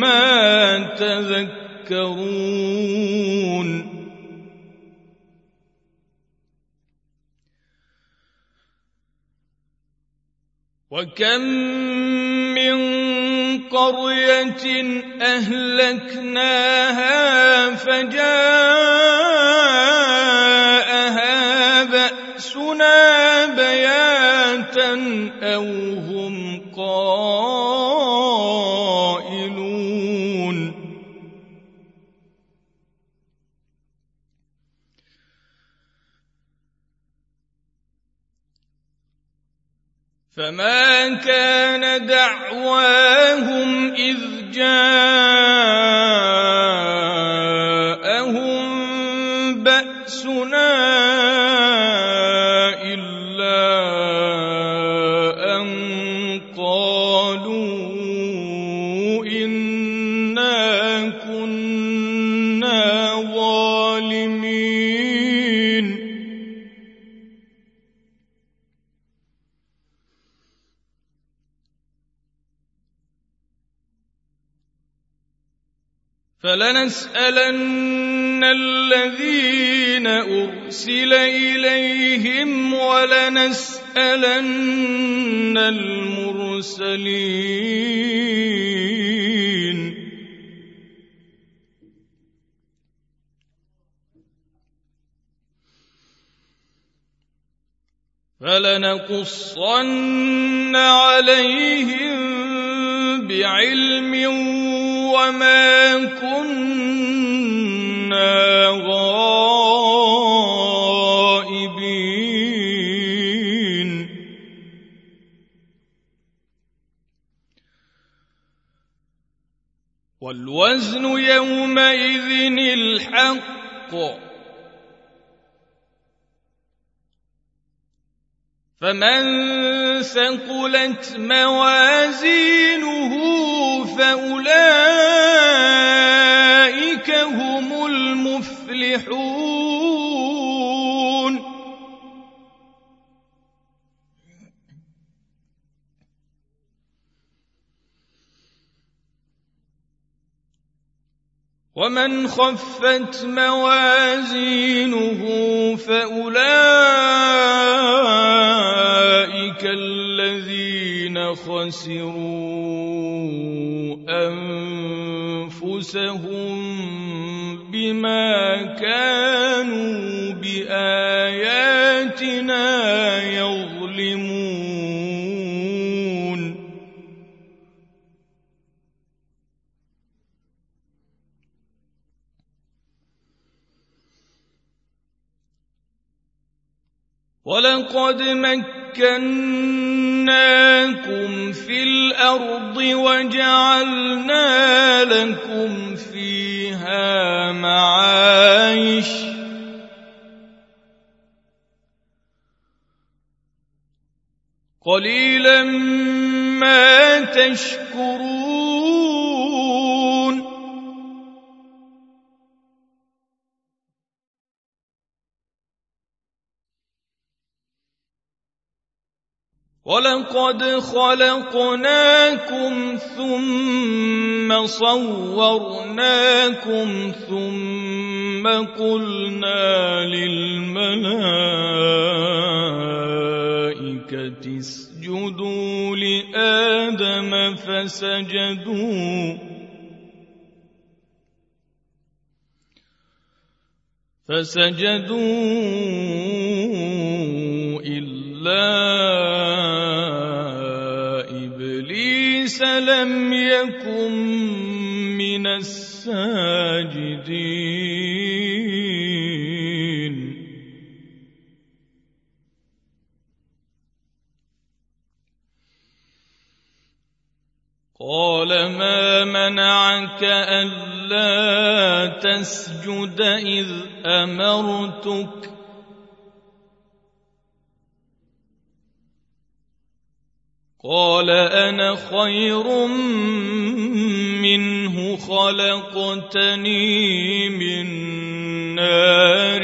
ما تذكرون. وكم من قرية أهلكناها فجاءها بأسنا بياتا أو هم فما كان دعواهم إذ جاءهم بأسنا فلنسألن الذين أرسل إليهم ولنسألن المرسلين. فلنقصن عليهم بعلم وما كنا غائبين والوزن يومئذ الحق فمن ثقلت موازينه فأولئك هم المفلحون ومن خفت موازينه فأولئك خسروا أنفسهم بما كانوا بآياتنا يظلمون. ولقد مكناكم في الأرض وجعلنا لكم فيها معايش. قليلا ما تشكرون. ولقد خلقناكم ثم صورناكم ثم قلنا للملائكه اسجدوا لادم فسجدوا فسجدوا الا لم يكن من الساجدين. قال ما منعك ألا تسجد إذ أمرتك؟ قال أنا خير منه خلقتني من نار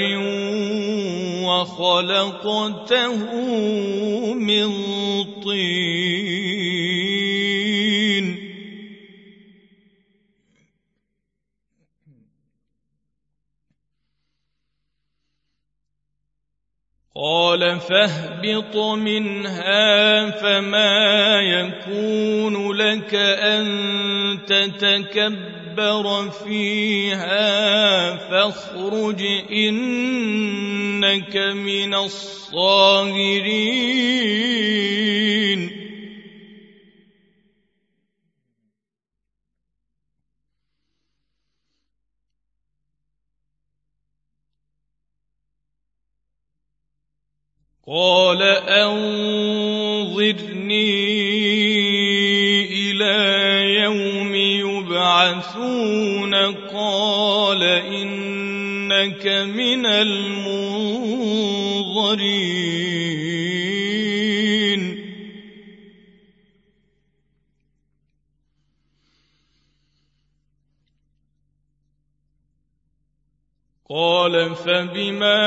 وخلقته من طين. قال فاهبط منها فما يكون لك أن تتكبر فيها فاخرج إنك من الصاغرين قال أنظرني إلى يوم يبعثون قال إنك من المنظرين. قال فبما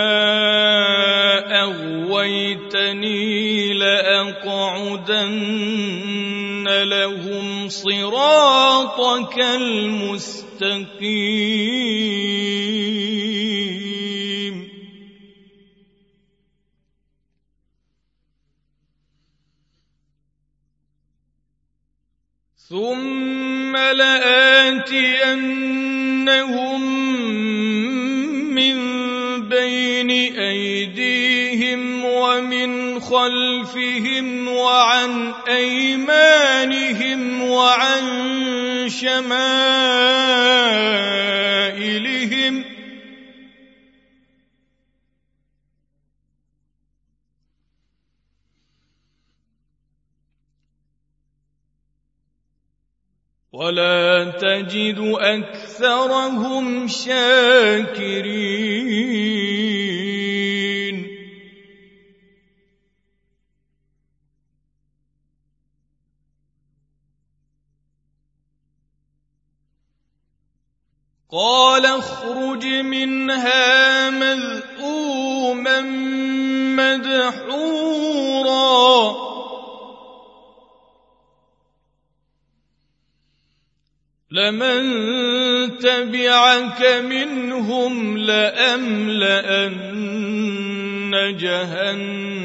أغويتني لأقعدن لهم صراطك المستقيم. ثم لآتينهم من بين أيديهم ومن خلفهم وعن أيمانهم وعن شمائلهم ولا تجد أكثرهم شاكرين. قال اخرج منها مذءوما مدحورا. لمن تبعك منهم لأملأن جهنم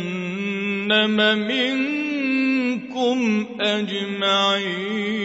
منكم أجمعين.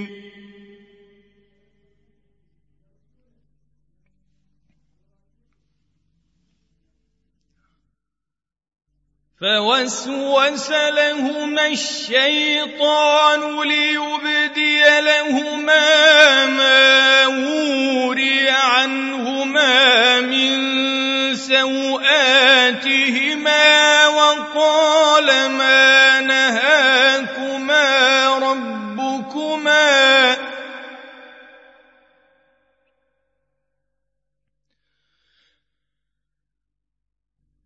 فوسوس لهما الشيطان ليبدي لهما ما وري عنهما من سوآتهما وقال ما نهاكما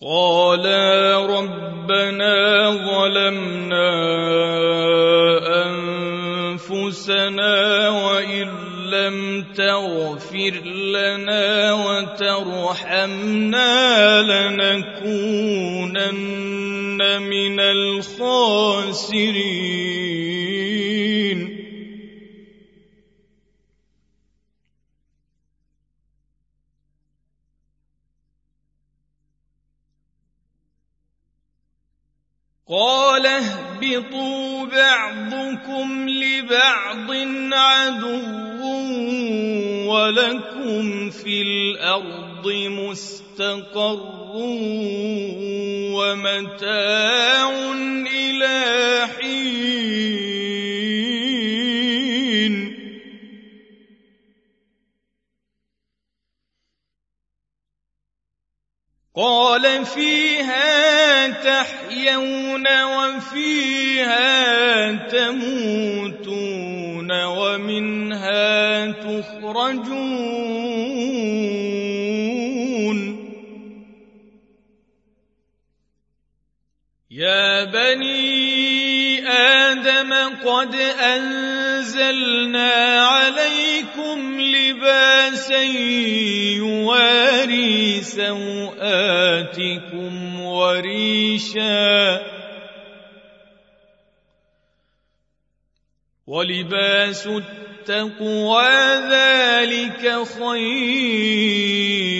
قالا ربنا ظلمنا أنفسنا وإن لم تغفر لنا وترحمنا لنكونن من الخاسرين. مستقر ومتاع قد أنزلنا عليكم لباسا يواري سوآتكم وريشا ولباس التقوى ذلك خير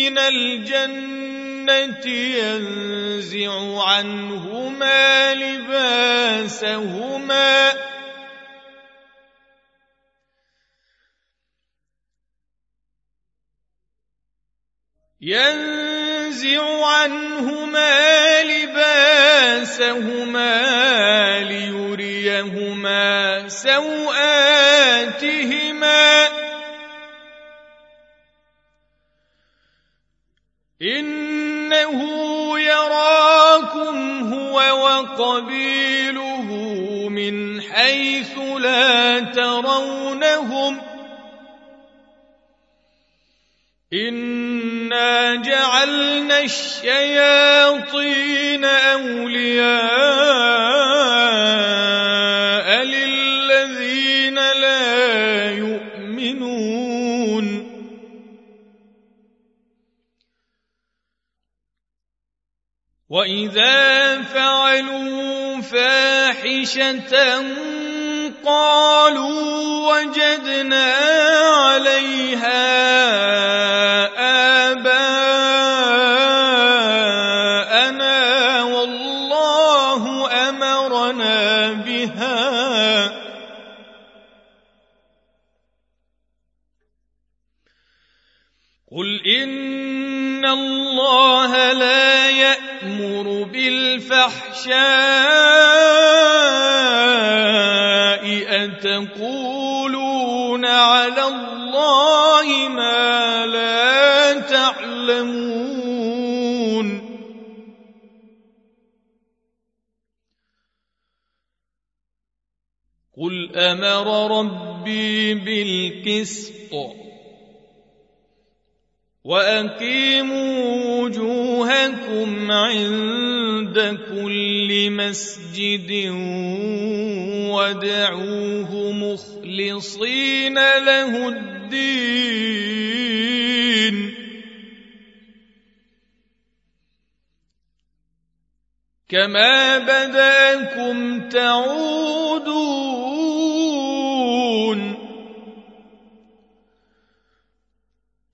من الجنة ينزع عنهما لباسهما. ينزع عنهما لباسهما ليريهما سوآتهما. إنه يراكم هو وقبيله من حيث لا ترونهم. إنا جعلنا الشياطين أولياء. وإذا فعلوا فاحشة قالوا وجدنا عليها قل إن الله لا بالفحشاء أتقولون على الله ما لا تعلمون. قل أمر ربي بالقسط وأقيموا وجوهكم عند كل مسجد وادعوه مخلصين له الدين. كما بداكم تعودون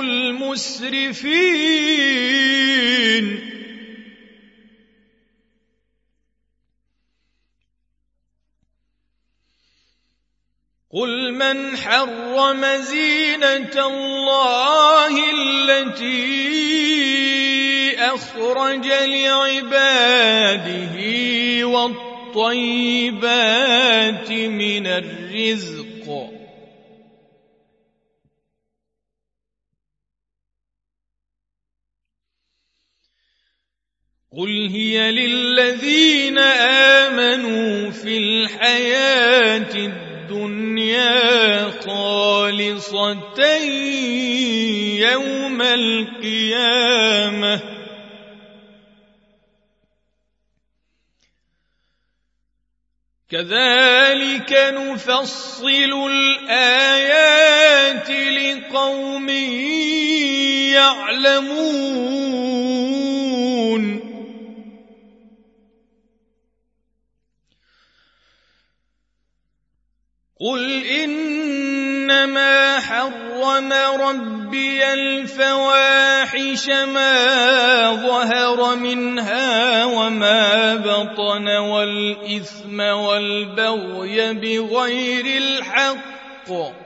المسرفين. قل من حرم زينة الله التي أخرج لعباده والطيبات من الرزق. قل هي للذين آمنوا في الحياة الدنيا خالصة يوم القيامة كذلك نفصل الآيات لقوم يعلمون قل انما حرم ربي الفواحش ما ظهر منها وما بطن والاثم والبغي بغير الحق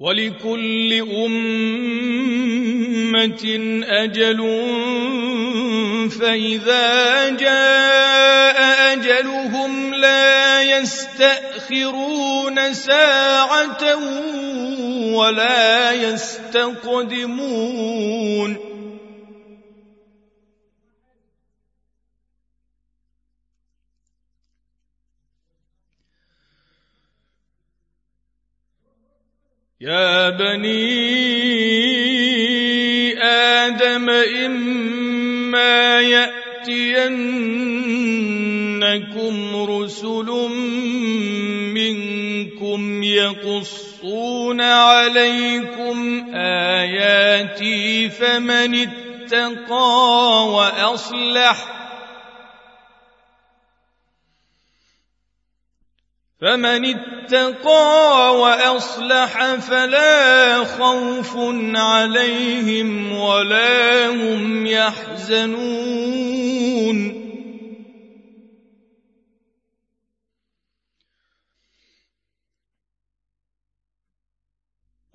ولكل أمة أجل فإذا جاء أجلهم لا يستأخرون ساعة ولا يستقدمون يا بني آدم إما يأتينكم رسل منكم يقصون عليكم آياتي فمن اتقى وأصلح فمن اتقى وأصلح فلا خوف عليهم ولا هم يحزنون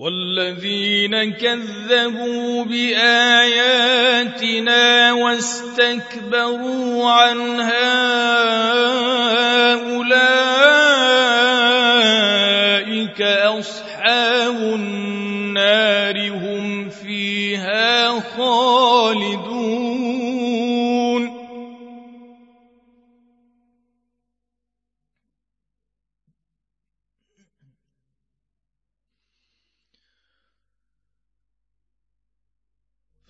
والذين كذبوا بآياتنا واستكبروا عنها أولئك أصحاب النار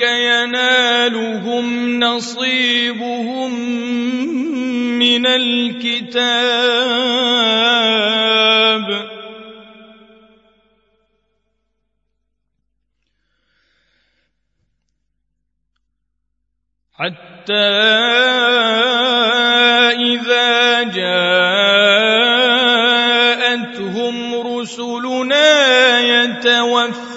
ينالهم نصيبهم من الكتاب. حتى إذا جاءتهم رسلنا يتوفونهم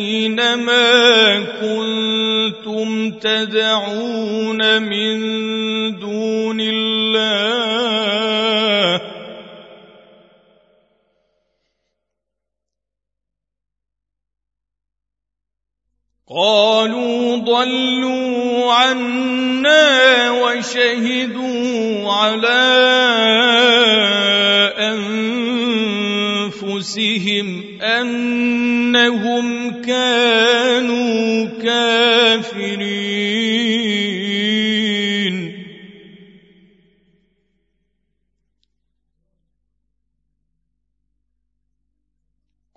أين ما كنتم تدعون من دون الله؟ قالوا ضلوا عنا وشهدوا على أنفسهم. أنهم كانوا كافرين.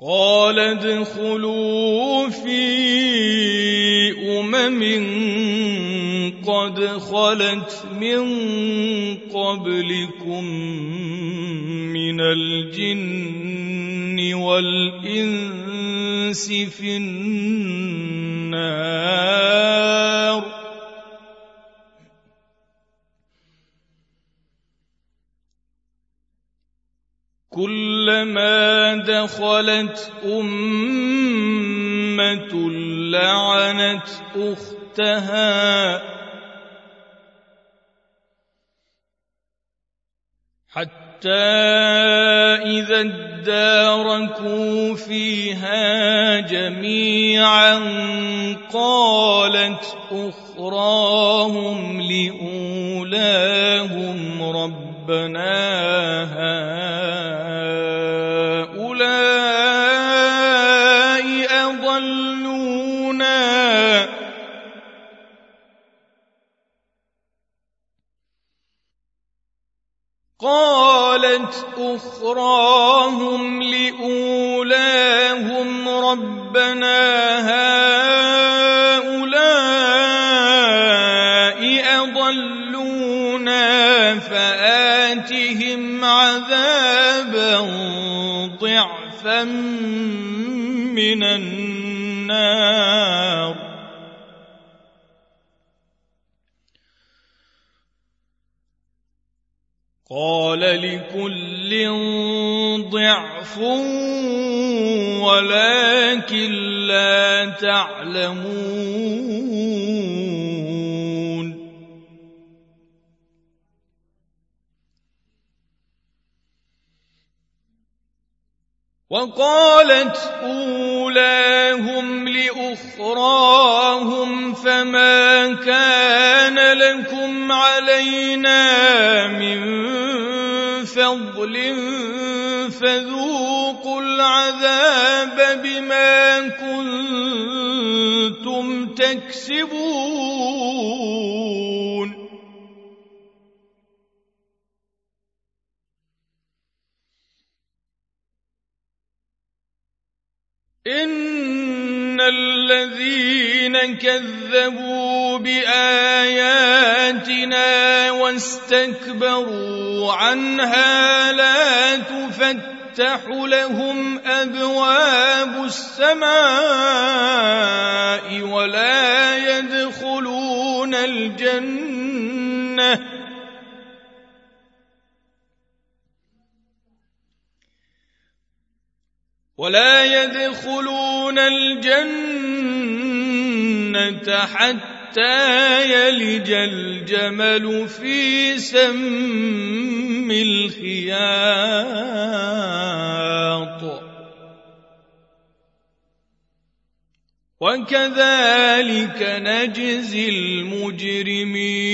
قال ادخلوا في أمم قد خلت من قبلكم من الجن والإنس في النار. كلما دخلت أمة لعنت أختها. حتى إذا اداركوا فيها جميعا قالت أخراهم لأولاهم ربنا هؤلاء قالت أخراهم لأولاهم ربنا هؤلاء أضلونا فآتهم عذابا ضعفا من النار. قال لكل ضعف ولكن لا تعلمون وقالت اولاهم لاخراهم فما كان لكم علينا من فضل فذوقوا العذاب بما كنتم تكسبون. ان الذين كذبوا باياتنا واستكبروا عنها لا تفتح لهم ابواب السماء ولا يدخلون الجنه ولا يدخلون الجنة حتى يلج الجمل في سم الخياط. وكذلك نجزي المجرمين.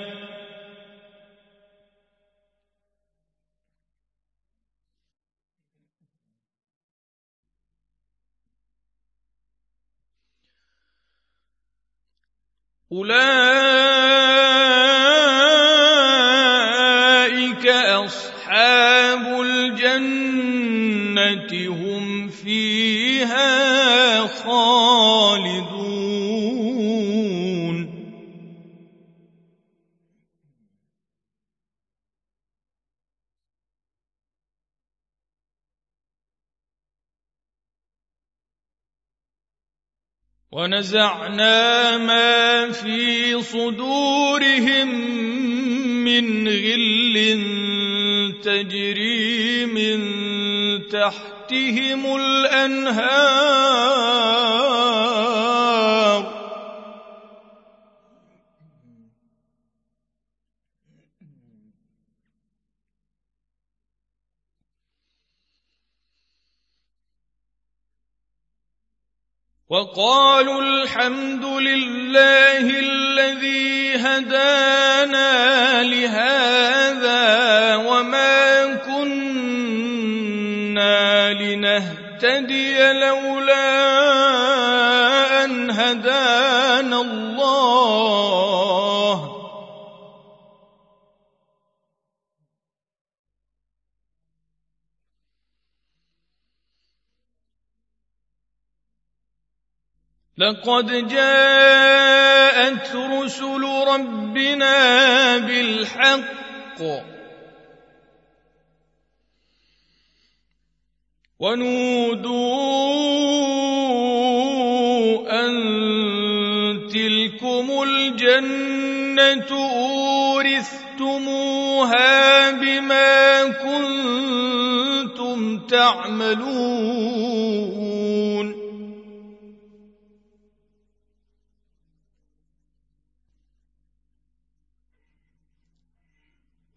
أولئك ونزعنا ما في صدورهم من غل تجري من تحتهم الأنهار. وقالوا الحمد لله الذي هدانا لهذا وما كنا لنهتدي لولا أن هدانا الله. لقد جاءت رسل ربنا بالحق ونودوا أن تلكم الجنة أورثتموها بما كنتم تعملون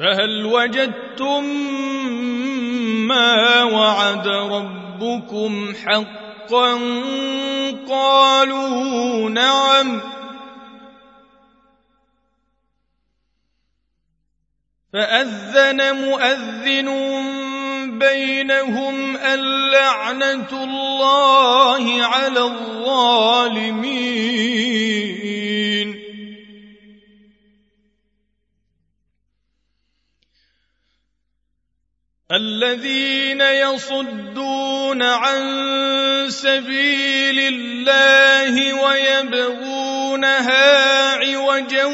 فهل وجدتم ما وعد ربكم حقا قالوا نعم فأذن مؤذن بينهم اللعنة الله على الظالمين الذين يصدون عن سبيل الله ويبغونها عوجا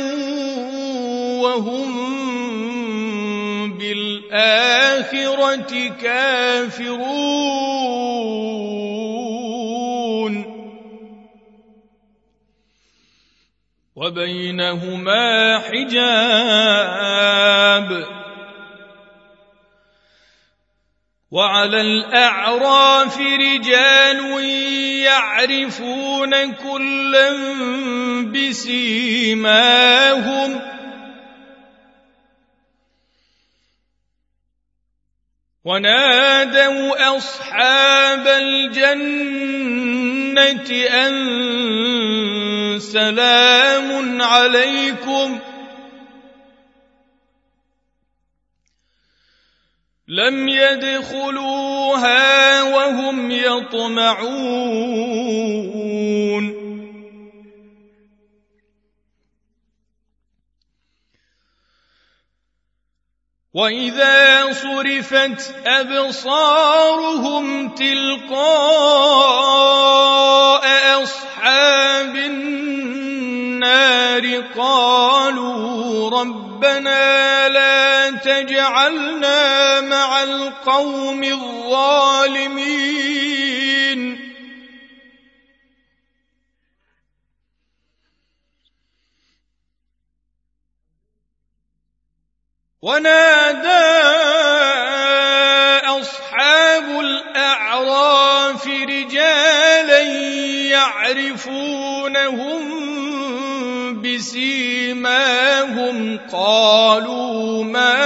وهم بالآخرة كافرون. وبينهما حجاب. وعلى الأعراف رجال يعرفون كلا بسيماهم. ونادوا أصحاب الجنة أن سلام عليكم ۖ. لم يدخلوها وهم يطمعون. وإذا صرفت أبصارهم تلقاء أصحاب النار قالوا ربنا لا تجعلنا مع القوم الظالمين. ونادى أصحاب الأعراف رجالا يعرفونهم بسيماهم قالوا ما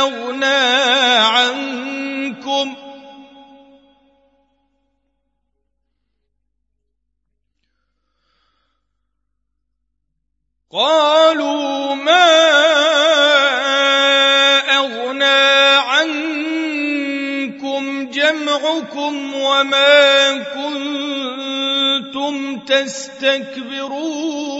أغنى عنكم قالوا ما أغنى عنكم جمعكم وما كنتم تستكبرون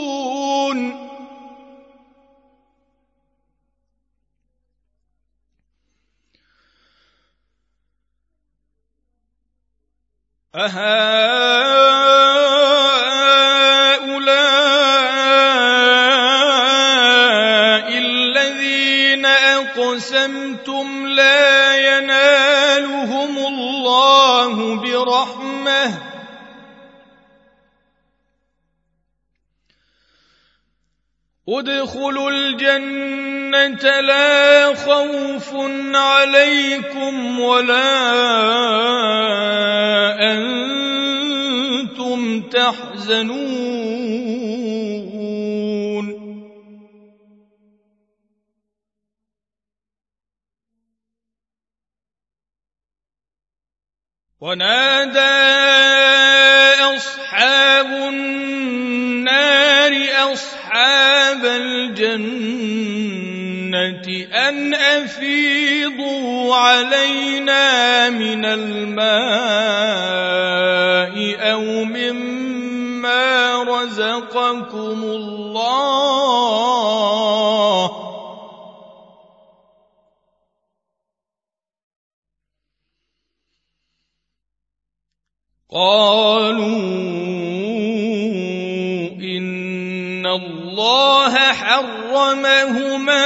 ادخلوا الجنة لا خوف عليكم ولا أنتم تحزنون. ونادى علينا من الماء أو مما رزقكم الله. قالوا إن الله حرمهما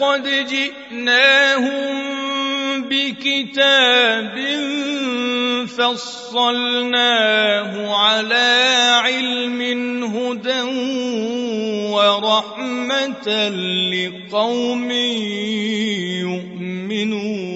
ولقد جئناهم بكتاب فصلناه على علم هدى ورحمة لقوم يؤمنون.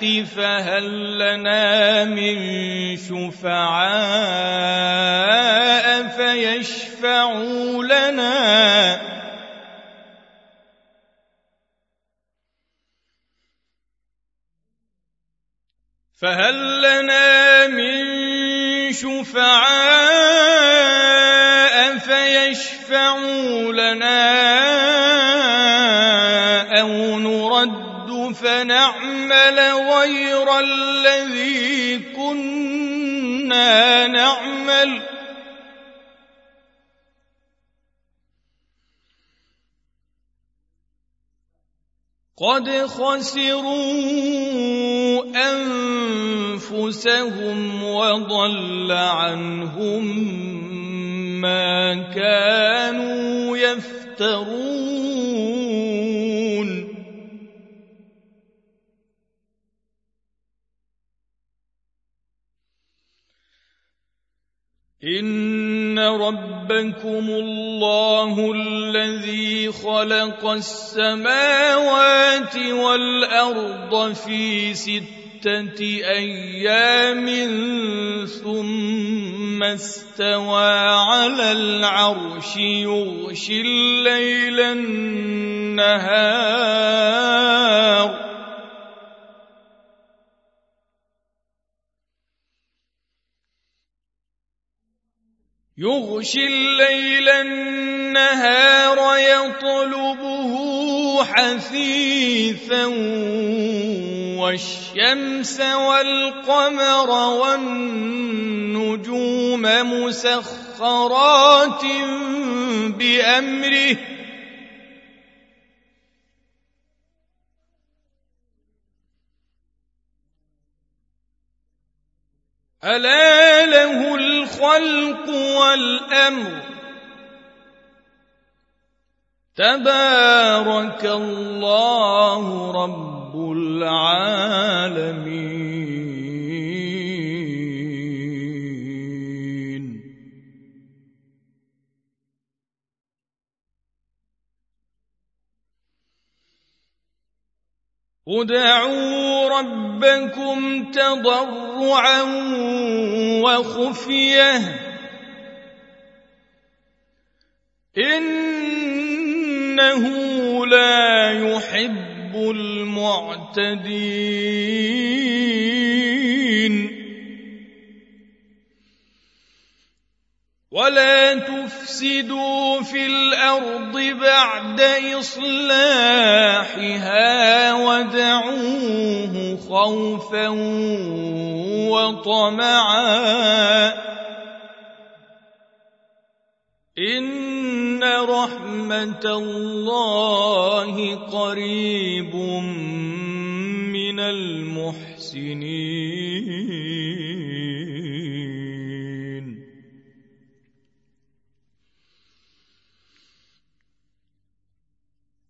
فهل لنا من شفعاء فيشفعوا لنا؟ فهل لنا من شفعاء فيشفعوا لنا؟ نرد فنعمل غير الذي كنا نعمل. قد خسروا أنفسهم وضل عنهم ما كانوا يفترون. إن ربكم الله الذي خلق السماوات والأرض في ستة أيام ثم استوى على العرش يغشي الليل النهار يغشي الليل النهار يطلبه حثيثا والشمس والقمر والنجوم مسخرات بأمره ألا له الخلق والأمر. تبارك الله رب العالمين. ادعوا ربكم تضرعا وخفية. إنه لا يحب المعتدين. ولا تفسدوا في الأرض بعد اصلاحها ودعوه خوفا وطمعا ان رحمه الله قريب من المحسنين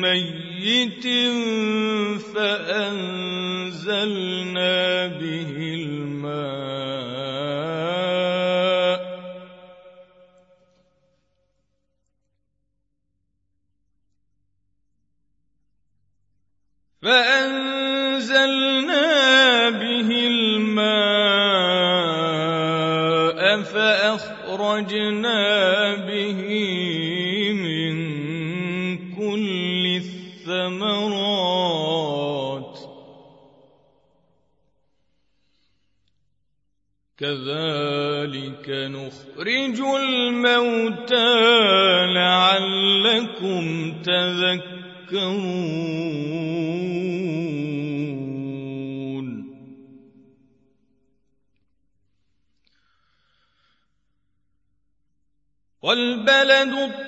ميت فأنزلنا به الماء. فأنزلنا كذلك نخرج الموتى لعلكم تذكرون. والبلد الطيب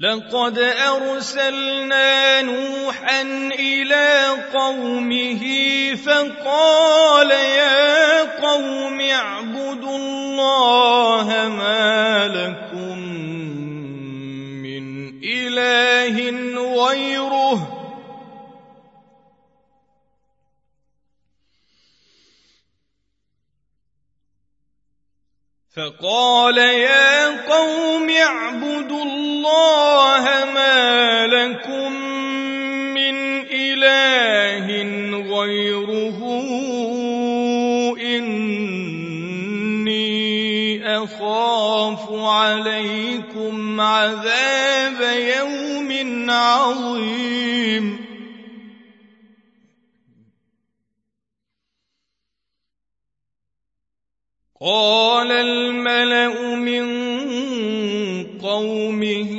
لقد أرسلنا نوحا إلى قومه فقال يا قوم اعبدوا الله ما لكم من إله غيره فقال يا قوم اعبدوا الله ما لكم من إله غيره إني أخاف عليكم عذاب يوم عظيم. قال الملأ من قومه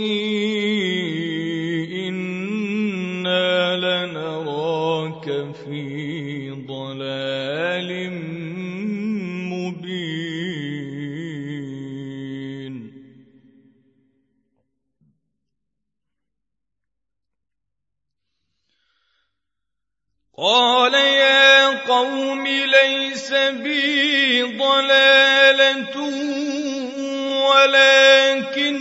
إنا لنراك في ضلال مبين. قال ليس بي ضلالة ولكني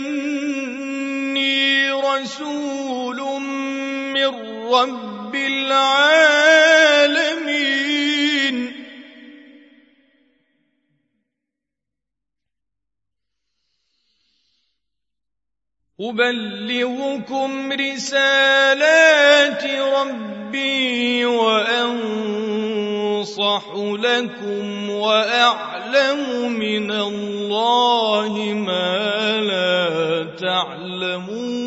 رسول من رب العالمين. أبلغكم رسالات ربي أنصح لكم وأعلم من الله ما لا تعلمون.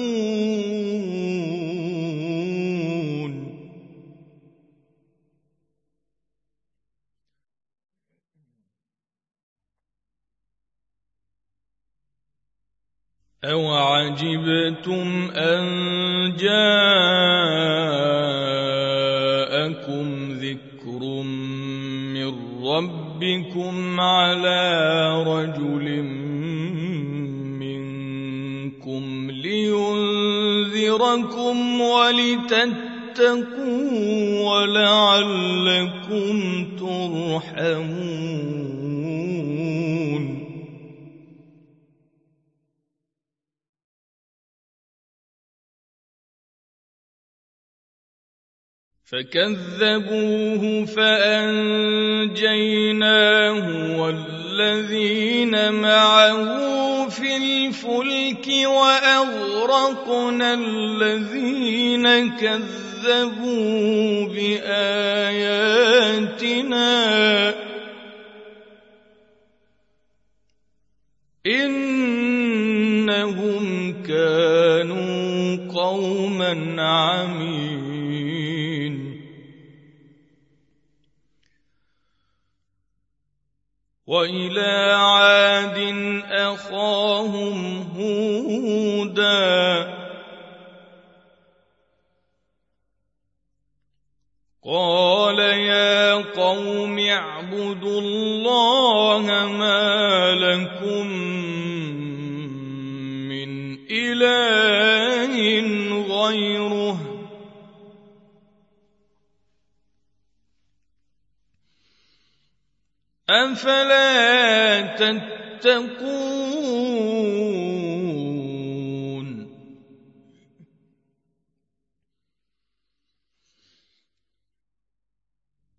أو عجبتم أن جاءكم من ربكم على رجل منكم لينذركم ولتتقوا ولعلكم ترحمون. فكذبوه فأنجيناه والذين معه في الفلك وأغرقنا الذين كذبوا بآياتنا. إنهم كانوا قوما عمين وإلى عاد أخاهم هودا. قال يا قوم اعبدوا الله ما لكم أفلا تتقون.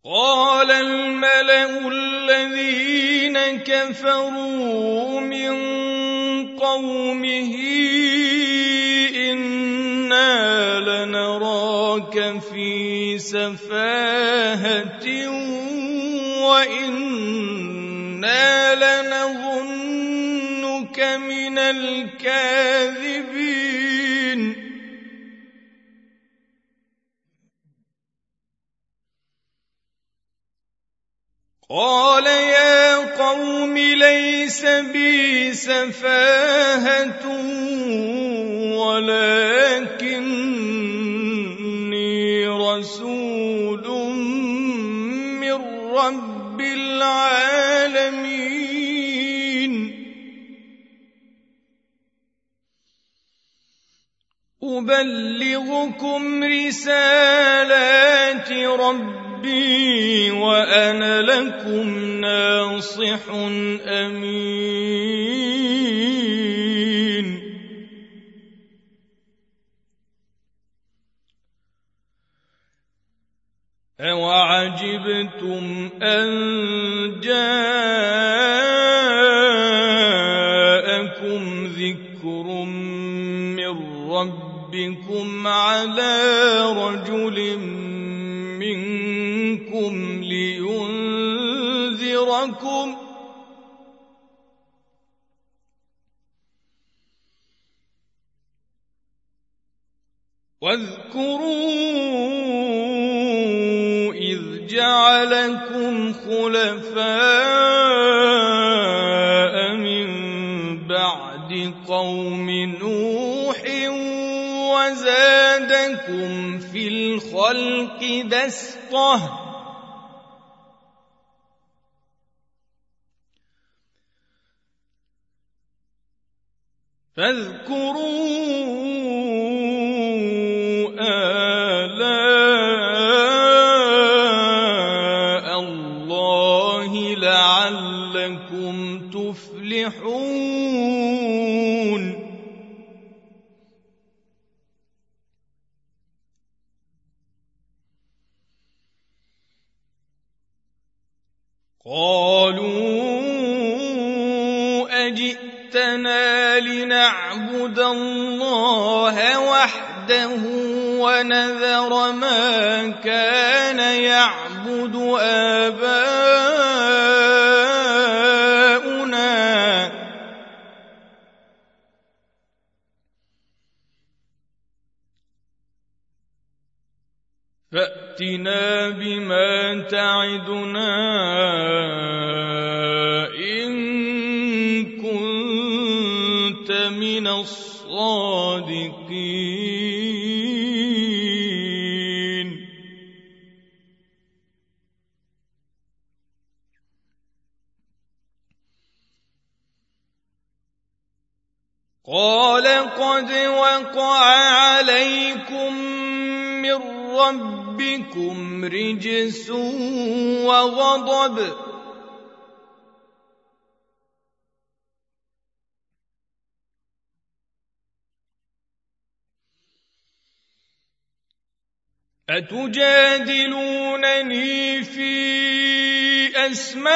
قال الملأ الذين كفروا من قومه إنا لنراك في سفاهة لنظنك من الكاذبين قال يا قوم ليس بي سفاهة ولكني أبلغكم رسالات ربي وأنا لكم ناصح أمين. أوعجبتم أن ربكم وزادكم في الخلق بسطه فاذكروا أتجادلونني في أسماء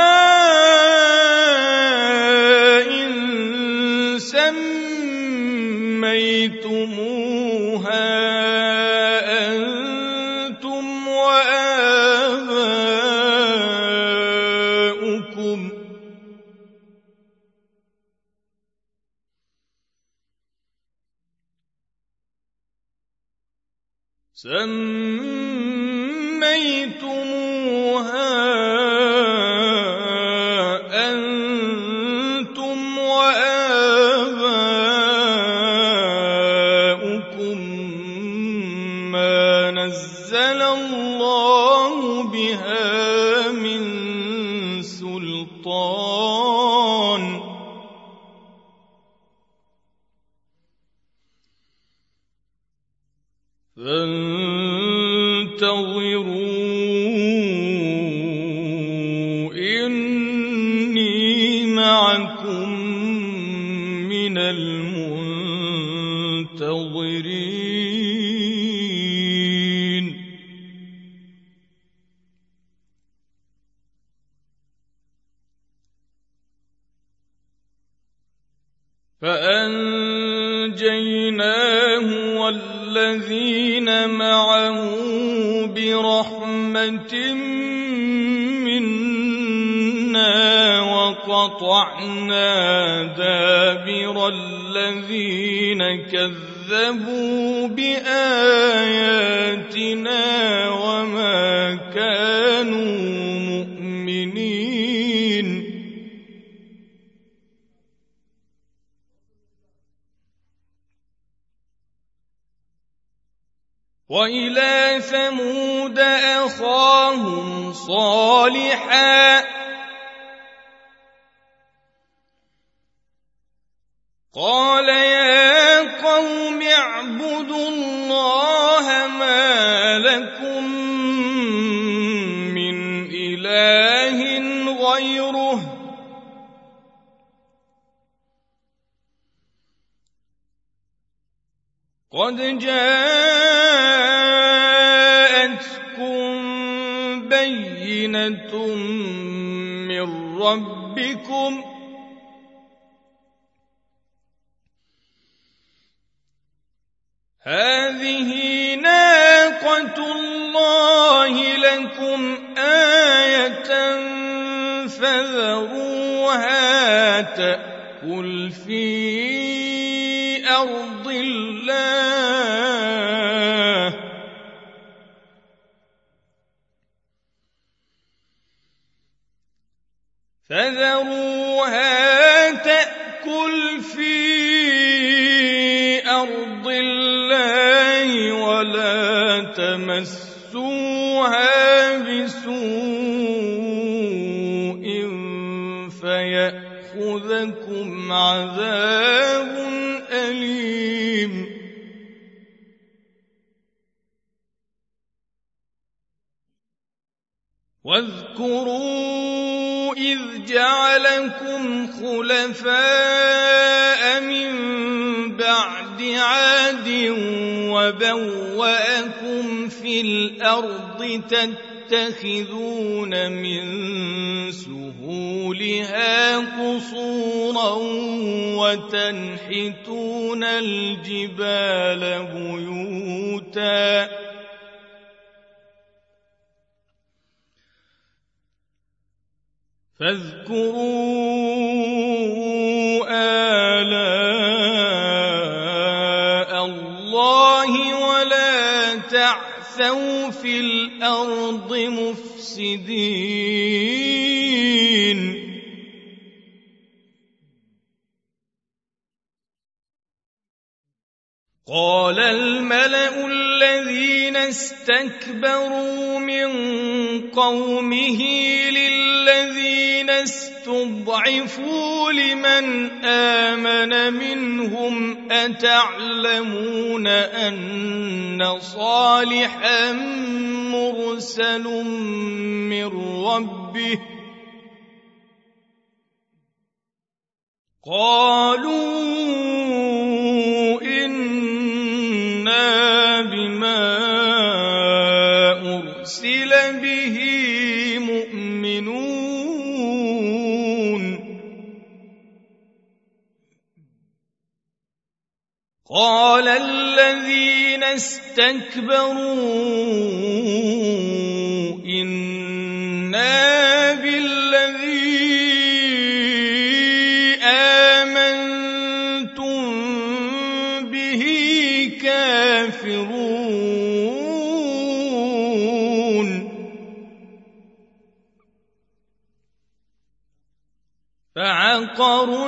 في الأرض مفسدين. قال الملأ الذي استكبروا من قومه للذين استضعفوا لمن آمن منهم أتعلمون أن صالحا مرسل من ربه قالوا قال الذين استكبروا إنا بالذي آمنتم به كافرون. فعقروا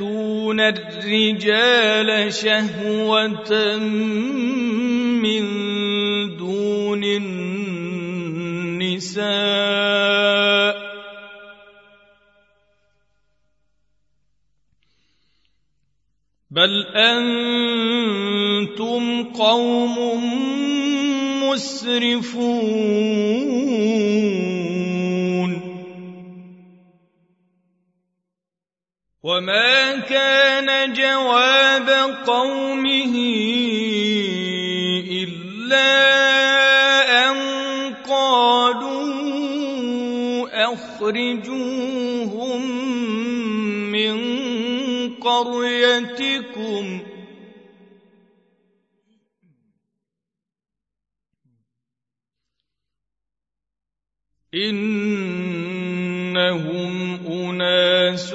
تأتون الرجال شهوة من دون النساء. بل أنتم قوم مسرفون. وما كان جواب قومه إلا أن قالوا أخرجوهم من قريتكم إنهم أناس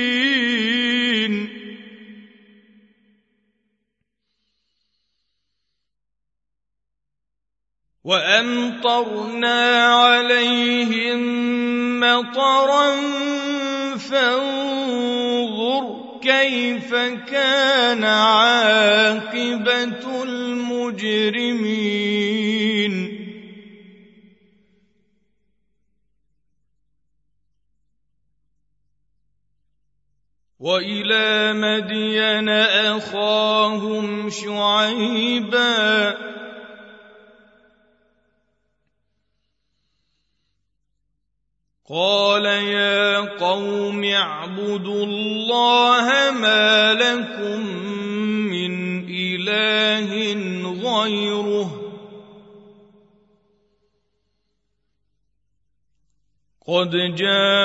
وأمطرنا عليهم مطرا فانظر كيف كان عاقبة المجرمين. وإلى مدين أخاهم شعيبا قال يا قوم اعبدوا الله ما لكم من إله غيره. قد جاءتكم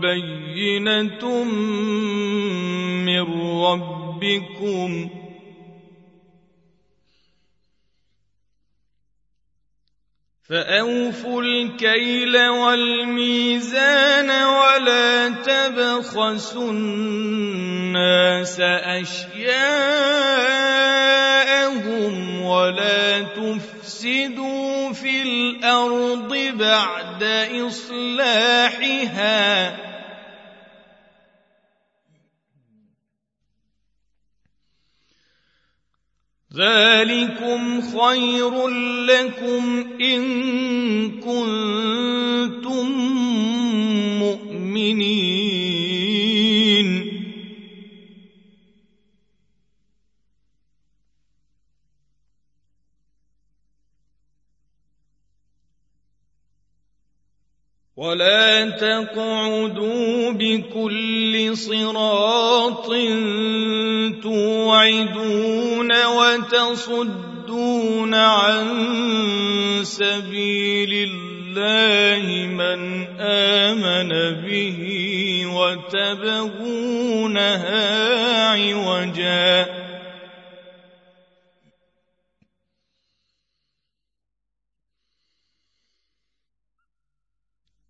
بينة من ربكم فأوفوا الكيل والميزان ولا تبخسوا الناس أشياءهم ولا تفسدوا في الأرض بعد إصلاحها ذلكم خير لكم إن كنتم مؤمنين. ولا تقعدوا بكل صراط توعدون وتصدون عن سبيل الله من آمن به وتبغونها عوجاً.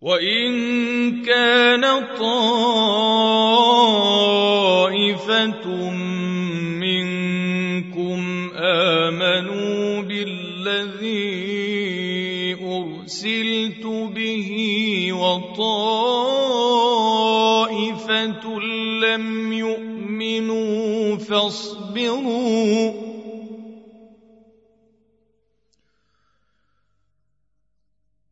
وإن كان طائفة منكم آمنوا بالذي أرسلت به وطائفة لم يؤمنوا فاصبروا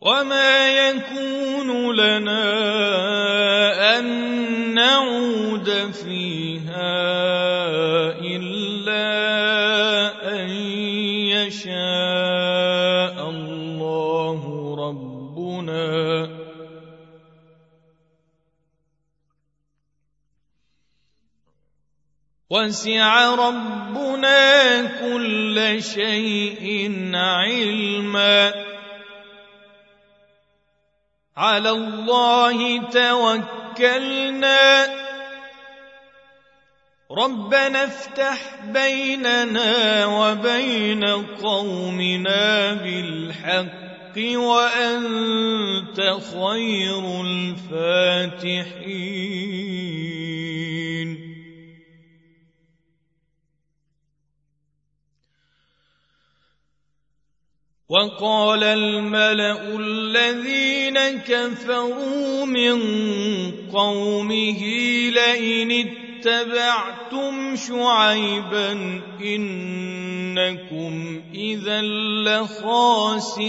وما يكون لنا أن نعود فيها إلا أن يشاء الله ربنا وسع ربنا كل شيء علما على الله توكلنا. ربنا افتح بيننا وبين قومنا بالحق وأنت خير الفاتحين. وقال الملأ الذين كفروا من قومه لئن اتبعتم شعيبا إنكم إذا لخاسرون.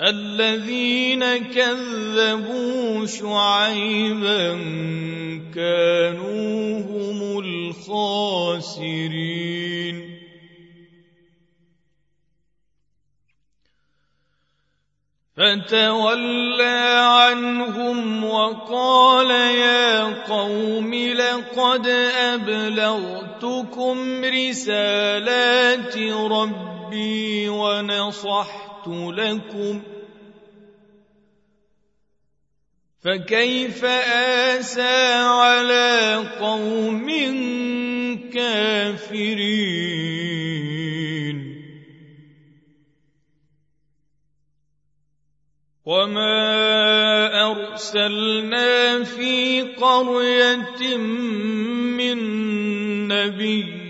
الذين كذبوا شعيبا كانوا هم الخاسرين. فتولى عنهم وقال يا قوم لقد أبلغتكم رسالات ربي ونصحت لكم فكيف آسى على قوم كافرين وما أرسلنا في قرية من نبي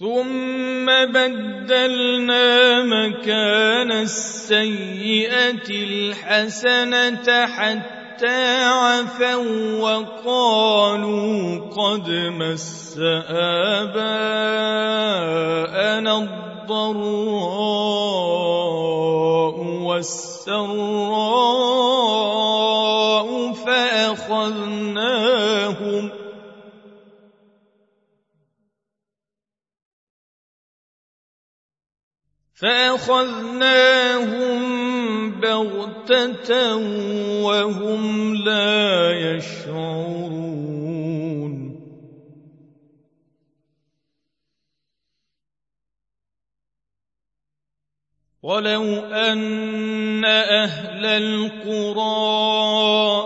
ثم بدلنا مكان السيئه الحسنه حتى عفوا وقالوا قد مس اباءنا الضراء والسراء فأخذناهم بغتة وهم لا يشعرون. ولو أن أهل القرى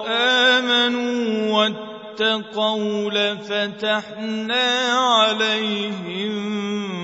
آمنوا واتقوا لفتحنا عليهم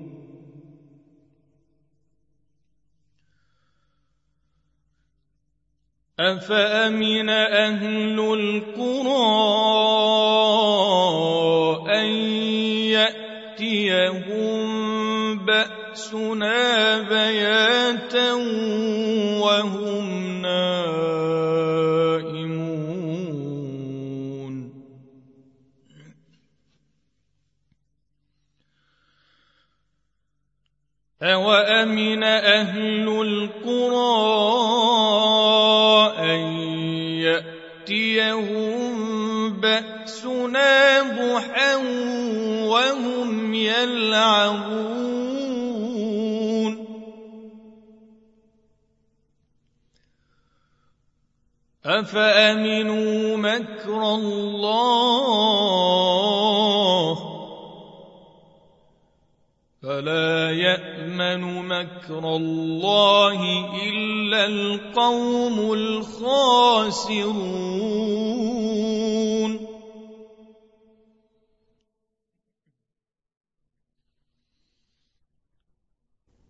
أفأمن أهل القرى أن يأتيهم بأسنا بياتا وهم نائمون؟ اوامن أهل القرى يأتيهم بأسنا ضحى وهم يلعبون. أفأمنوا مكر الله؟ فلا يأمن مكر الله إلا القوم الخاسرون.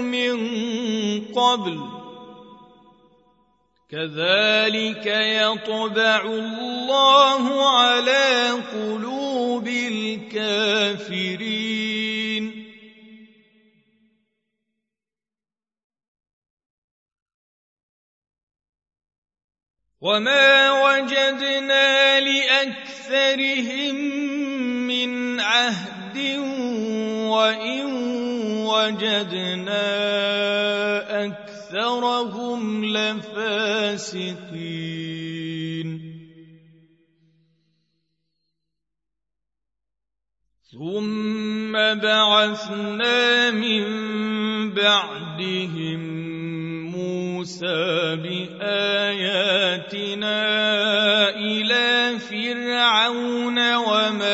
من قبل. كذلك يطبع الله على قلوب الكافرين. وما وجدنا لأكثرهم من عهد وإن وجدنا أكثرهم لفاسقين. ثم بعثنا من بعدهم موسى بآياتنا إلى فرعون وملئه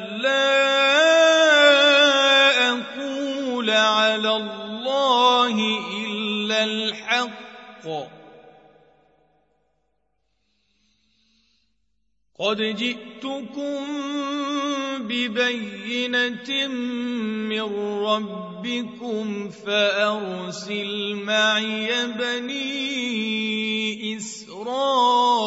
الحق. قد جئتكم ببينة من ربكم فأرسل معي بني إسرائيل.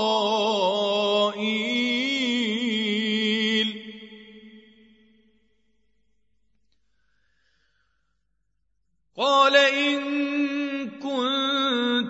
قال إن كنت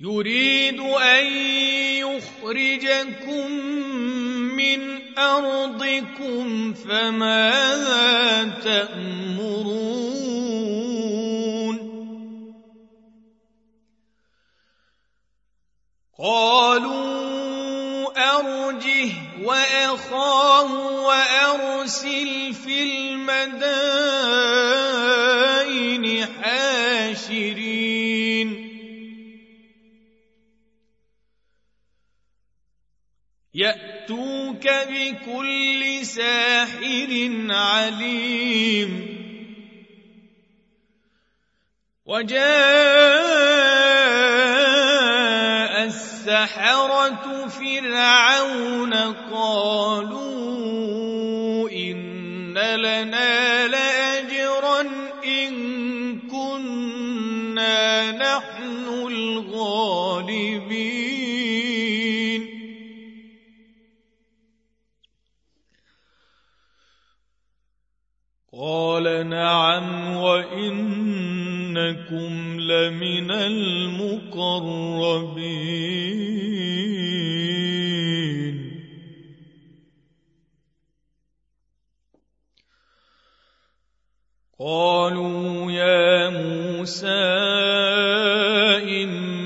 يريد أن يخرجكم من أرضكم فماذا تأمرون؟ قالوا أرجه وأخاه وأرسل في المدائن حاشرين. يأتوك بكل ساحر عليم. وجاء السحرة فرعون قالوا إن لنا لأجرا إن كنا نحن الغالبين. قال نعم وإنكم لمن المقربين. قالوا يا موسى إما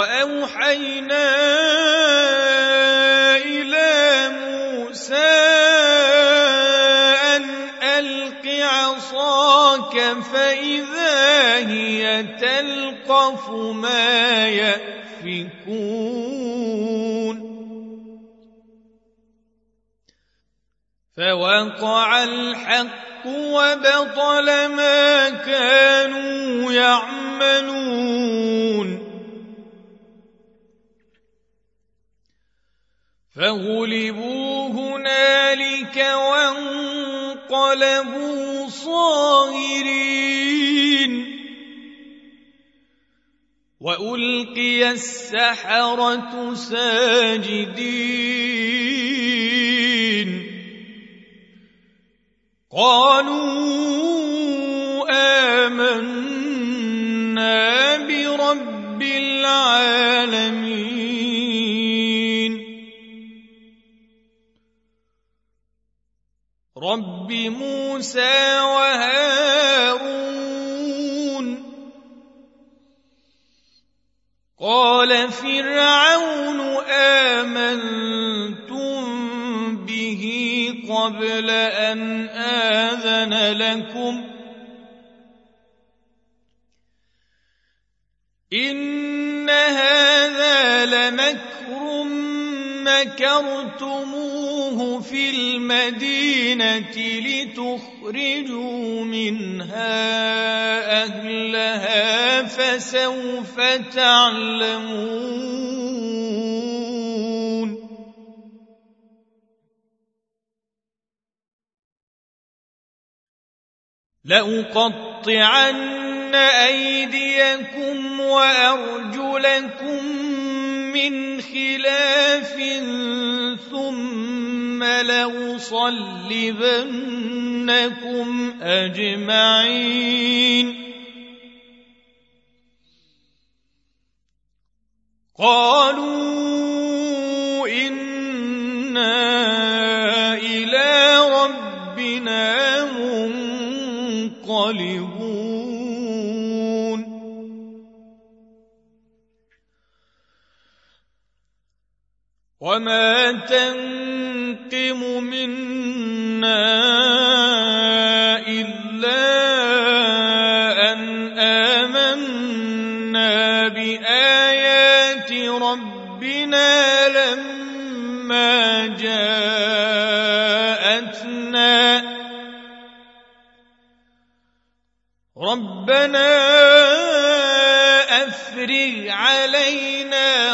وأوحينا إلى موسى أن ألق عصاك فإذا هي تلقف ما يأفكون. فوقع الحق وبطل ما كانوا يعملون. فغلبوا هنالك وانقلبوا صاغرين والقي السحره ساجدين قالوا امنا برب العالمين رب موسى وهارون قال فرعون آمنتم به قبل أن آذن لكم إن هذا مكرتموه في المدينة لتخرجوا منها أهلها فسوف تعلمون لأقطعن أيديكم وأرجلكم من خلاف ثم لأصلبنكم أجمعين. قالوا إنا إلى ربنا منقلبون. وما تنقم منا إلا أن آمنا بآيات ربنا لما جاءتنا ربنا أفرغ علينا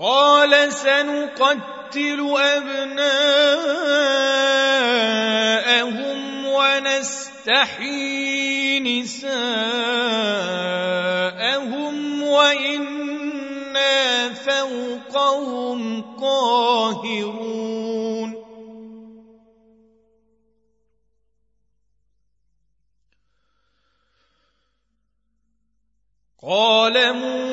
قال سنقتل أبناءهم ونستحيي نساءهم وإنا فوقهم قاهرون. قال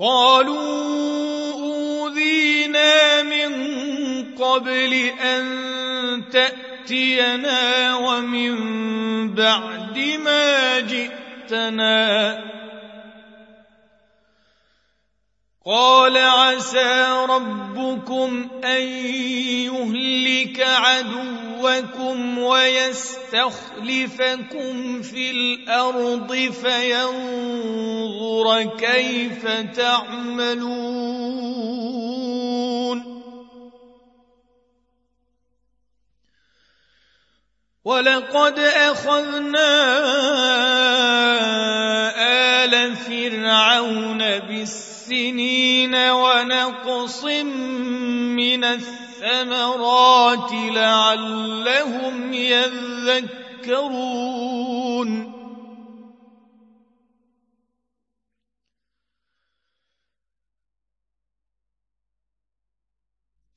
قالوا أوذينا من قبل أن تأتينا ومن بعد ما جئتنا قال عسى ربكم أن يهلك عدوكم ويستخلفكم في الأرض فينظر كيف تعملون. ولقد أخذنا آل فرعون بالسر سنين ونقص من الثمرات لعلهم يذكرون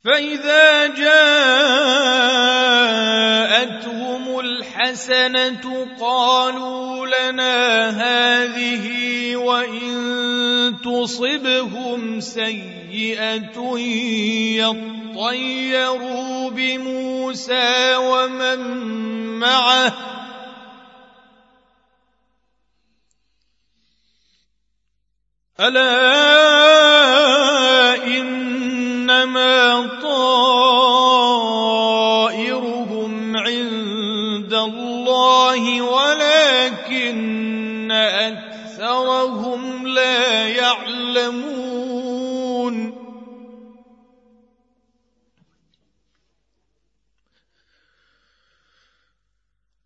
فإذا جاءتهم الحسنة قالوا لنا هذه وإن تصبهم سيئة يطيروا بموسى ومن معه. ألا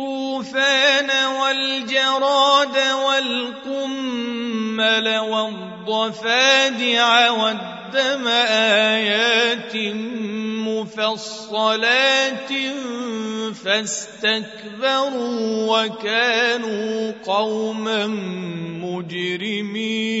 الطوفان والجراد والقمل والضفادع والدم آيات مفصلات فاستكبروا وكانوا قوما مجرمين.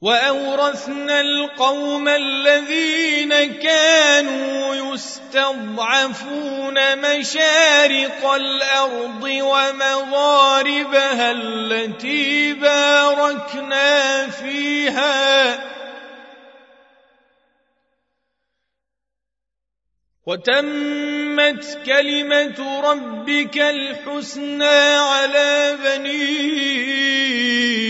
وأورثنا القوم الذين كانوا يستضعفون مشارق الأرض ومغاربها التي باركنا فيها. وتمت كلمة ربك الحسنى على بني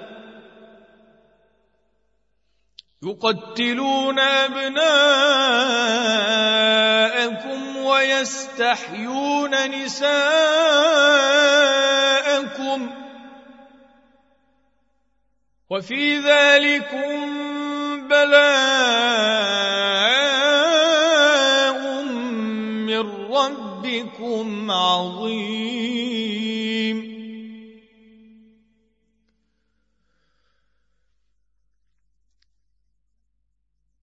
يقتلون أبناءكم ويستحيون نساءكم وفي ذلكم بلاء من ربكم عظيم.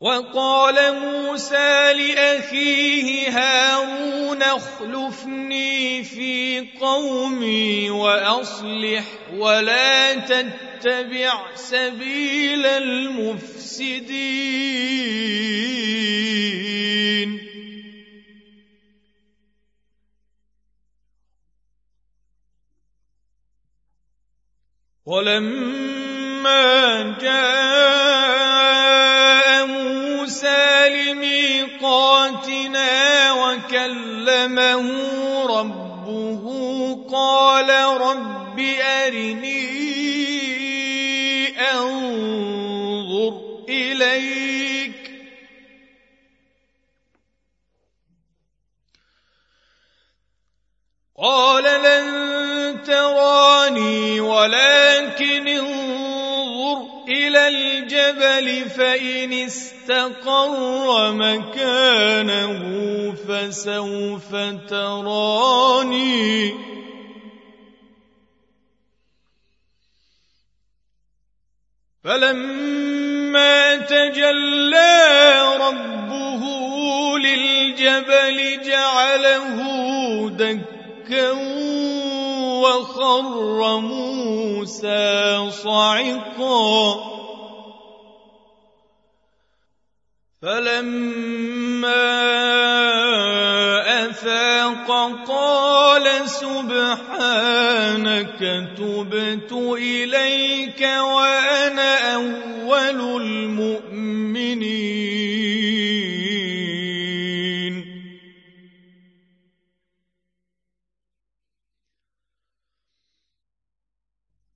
وقال موسى لأخيه هارون اخلفني في قومي وأصلح ولا تتبع سبيل المفسدين. ولما جاء وكلمه ربه قال رب أرني أنظر إليك. قال لن تراني ولكن انظر إلى الجبل فإن استقر مكانه فسوف تراني. فلما تجلى ربه للجبل جعله دكا وخر موسى صعقا. فلما أفاق قال سبحانك تبت إليك وأنا أول المؤمنين.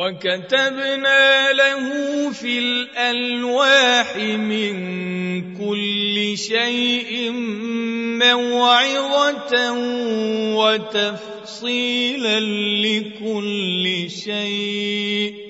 وكتبنا له في الألواح من كل شيء موعظة وتفصيلا لكل شيء.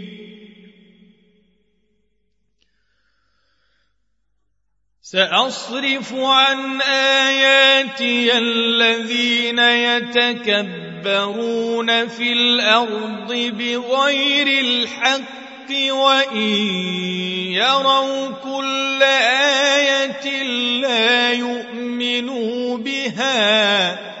سأصرف عن آياتي الذين يتكبرون في الأرض بغير الحق وإن يروا كل آية لا يؤمنوا بها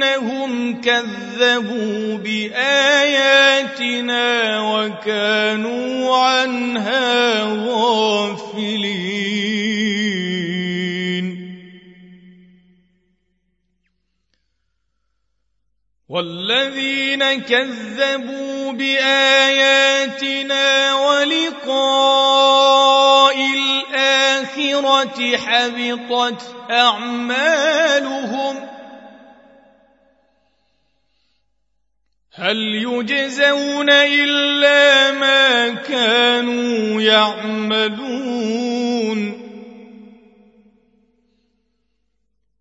بأنهم كذبوا بآياتنا وكانوا عنها غافلين والذين كذبوا بآياتنا ولقاء الآخرة حبطت أعمالهم هل يجزون إلا ما كانوا يعملون؟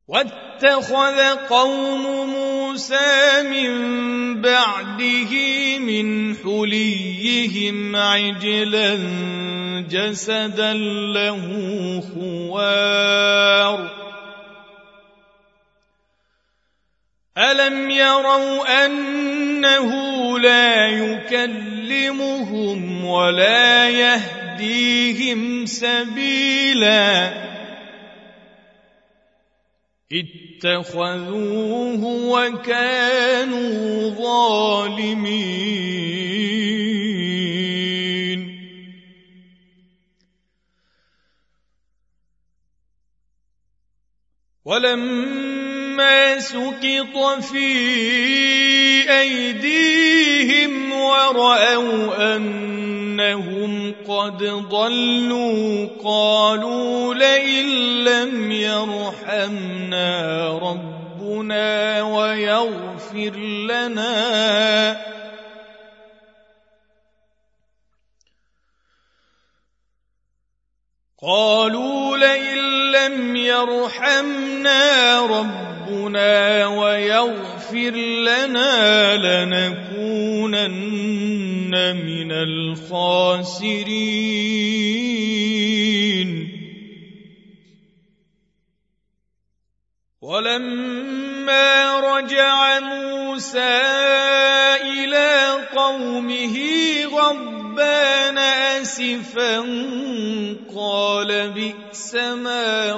واتخذ قوم موسى من بعده من حليهم عجلا جسدا له خوار. ألم يروا أنه لا يكلمهم ولا يهديهم سبيلا. اتخذوه وكانوا ظالمين. ولما سقط في أيديهم ورأوا أن أنهم قد ضلوا قالوا لئن لم يرحمنا ربنا ويغفر لنا قالوا لئن لم يرحمنا ربنا ويغفر لنا لنكونن من الخاسرين. ولما رجع موسى إلى قومه غضبان آسفا قال بئس ما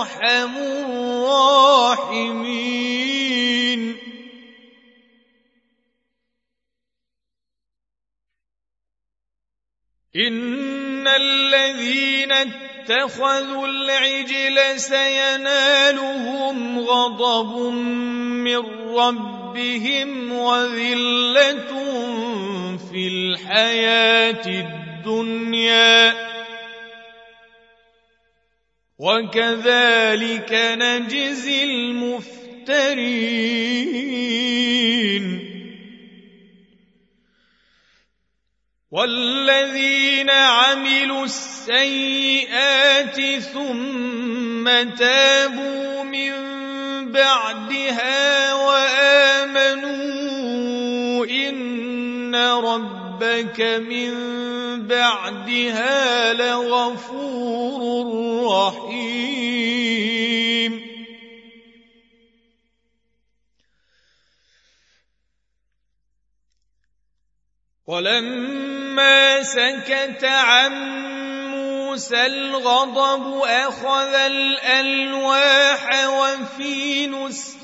ارحم الراحمين ان الذين اتخذوا العجل سينالهم غضب من ربهم وذله في الحياة الدنيا وكذلك نجزي المفترين. والذين عملوا السيئات ثم تابوا من بعدها وآمنوا إن ربك من بعدها لغفور رحيم. ولما سكت عن موسى الغضب أخذ الألواح وفي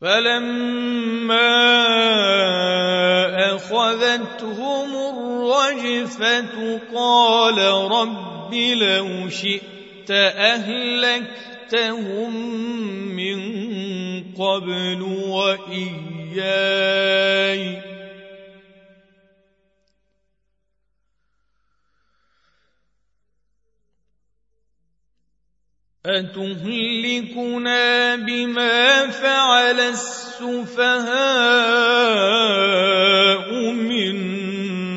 فلما اخذتهم الرجفه قال رب لو شئت اهلكتهم من قبل واياي أتهلكنا بما فعل السفهاء منا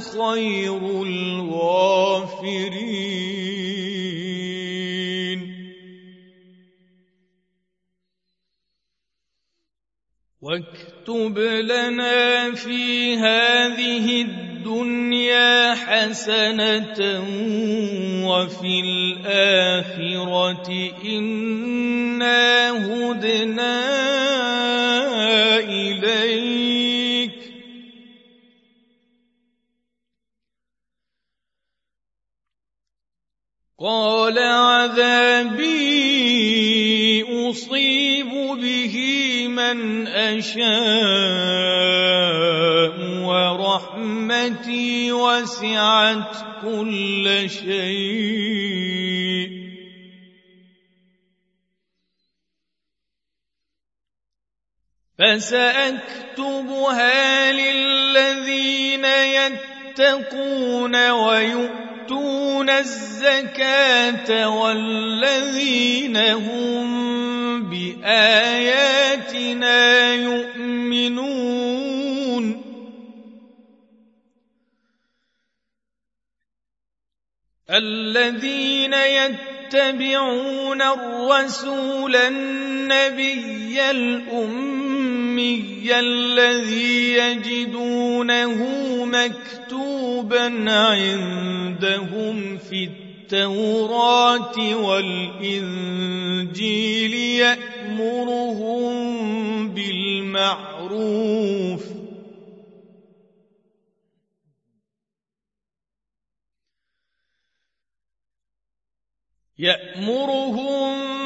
خير الغافرين. واكتب لنا في هذه الدنيا حسنة وفي الآخرة إنا هدنا إليك. قال عذابي أصيب به من أشاء ورحمتي وسعت كل شيء. فسأكتبها للذين يتقون ويؤتون الزكاة والذين هم بآياتنا يؤمنون. الذين يتبعون الرسول النبي الأمي الذي يجدونه مكتوبا عندهم في التوراة والإنجيل يأمرهم بالمعروف. يأمرهم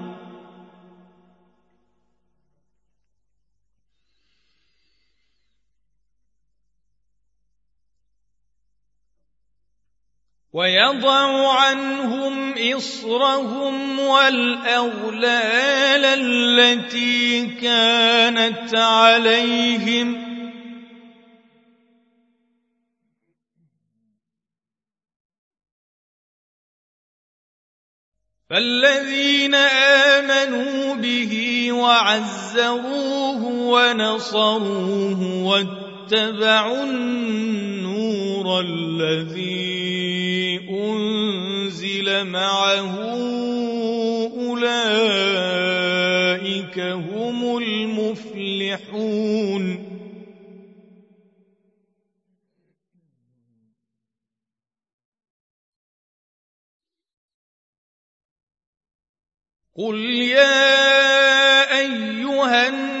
ويضع عنهم إصرهم والأغلال التي كانت عليهم. فالذين آمنوا به وعزروه ونصروه واتبعوا النور الذي أنزل معه أولئك هم المفلحون. قل يا أيها الناس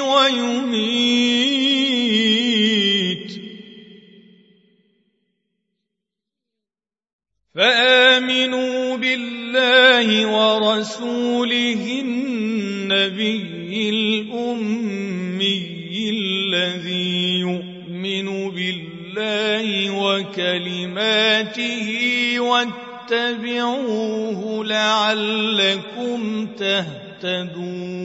ويميت. فآمنوا بالله ورسوله النبي الأمي الذي يؤمن بالله وكلماته واتبعوه لعلكم تهتدون.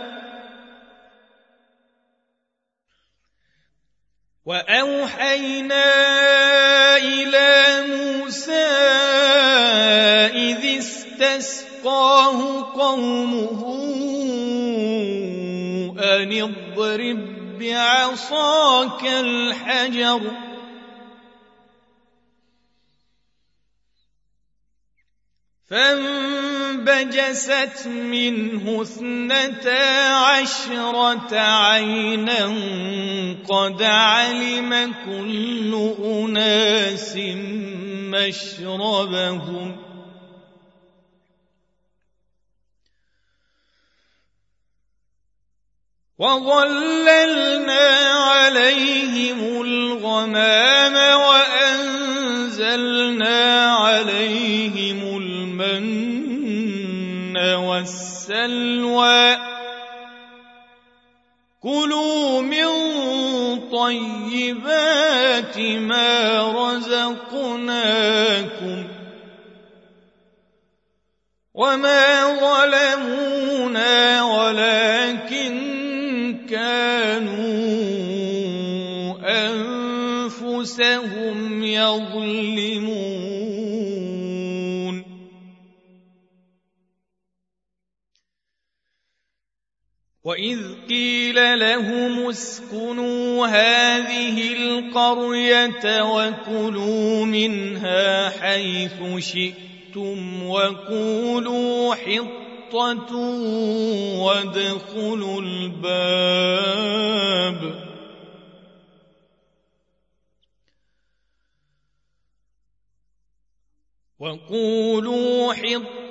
وأوحينا إلى موسى إذ استسقاه قومه أن اضرب بعصاك الحجر فانبجست منه اثنتا عشرة عينا قد علم كل أناس مشربهم. وظللنا عليهم الغمام والسلوى كلوا من طيبات ما رزقناكم وما ظلمونا ولكن كانوا أنفسهم يظلمون. وإذ قيل لهم اسكنوا هذه القرية وكلوا منها حيث شئتم وقولوا حط حطة وادخلوا الباب وقولوا حطة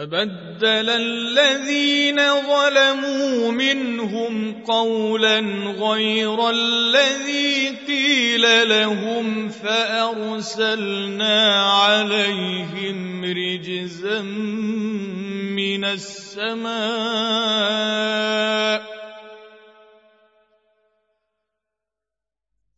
فبدل الذين ظلموا منهم قولا غير الذي قيل لهم فأرسلنا عليهم رجزا من السماء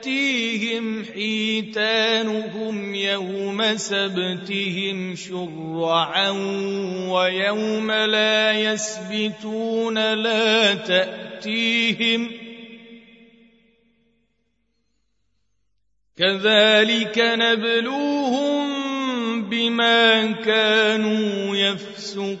تأتيهم حيتانهم يوم سبتهم شرعا ويوم لا يسبتون لا تأتيهم ۖ كذلك نبلوهم بما كانوا يفسقون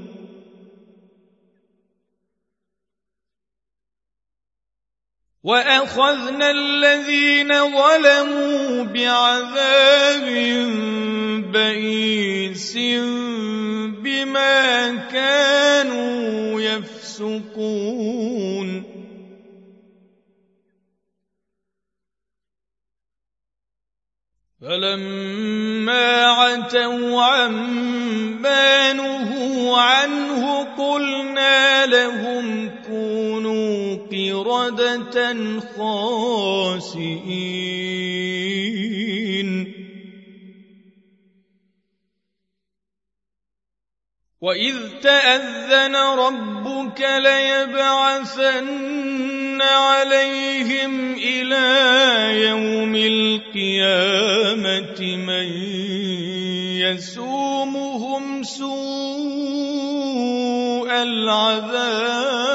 وأخذنا الذين ظلموا بعذاب بئيس بما كانوا يفسقون فلما عتوا عما نهوا قردة خاسئين. وإذ تأذن ربك ليبعثن عليهم إلى يوم القيامة من يسومهم سوء العذاب.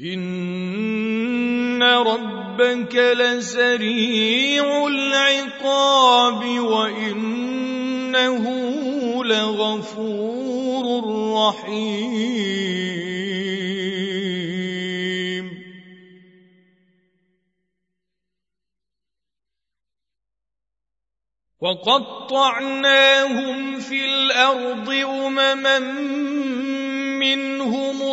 إن ربك لسريع العقاب وإنه لغفور رحيم وقطعناهم في الأرض أمما منهم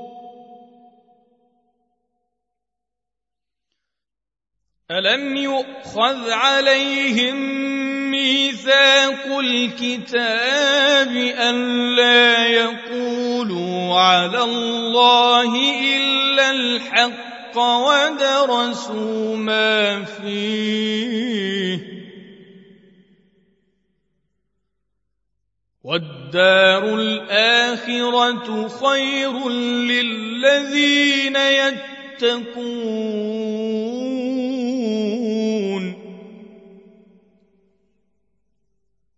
ألم يؤخذ عليهم ميثاق الكتاب ألا يقولوا على الله إلا الحق ودرسوا ما فيه؟ والدار الآخرة خير للذين يتقون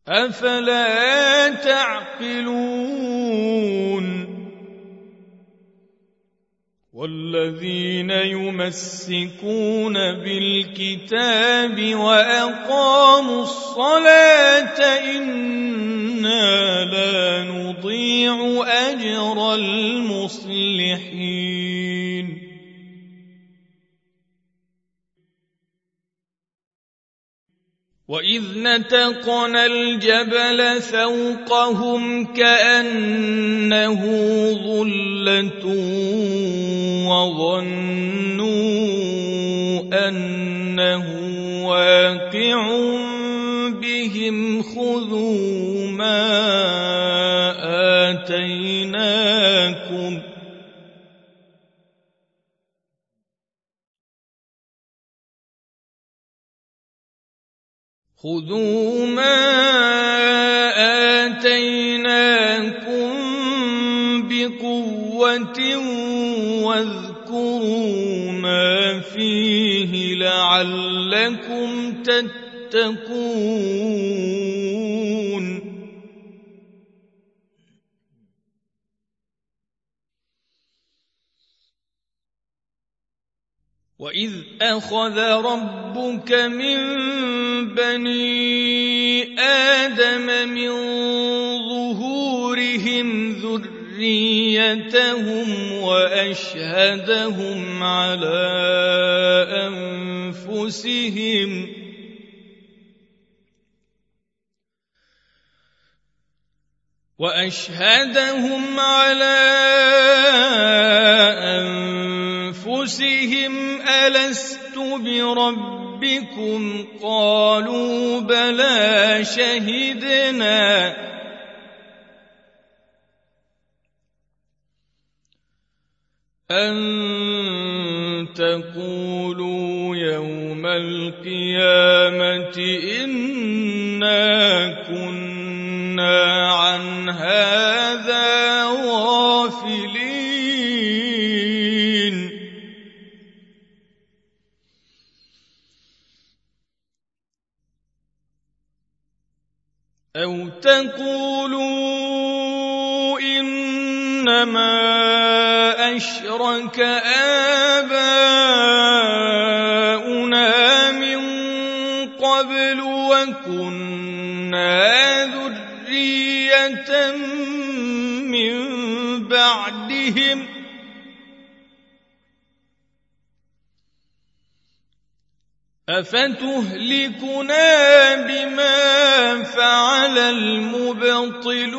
أفلا تعقلون. والذين يمسكون بالكتاب وأقاموا الصلاة إنا لا نضيع أجر المصلحين. وإذ نتقنا الجبل فوقهم كأنه ظلة وظنوا أنه واقع بهم خذوا ما آتيناكم خذوا ما آتيناكم بقوة واذكروا ما فيه لعلكم تتقون وإذ أخذ ربك من بني آدم من ظهورهم ذريتهم وأشهدهم على أنفسهم وأشهدهم على أنفسهم ألست بربكم بربكم قالوا بلى شهدنا. أن تقولوا يوم القيامة إنا كنا تقولوا إنما أشرك آباؤنا من قبل وكنا ذرية من بعدهم أفتهلكنا بما فعل المبطلون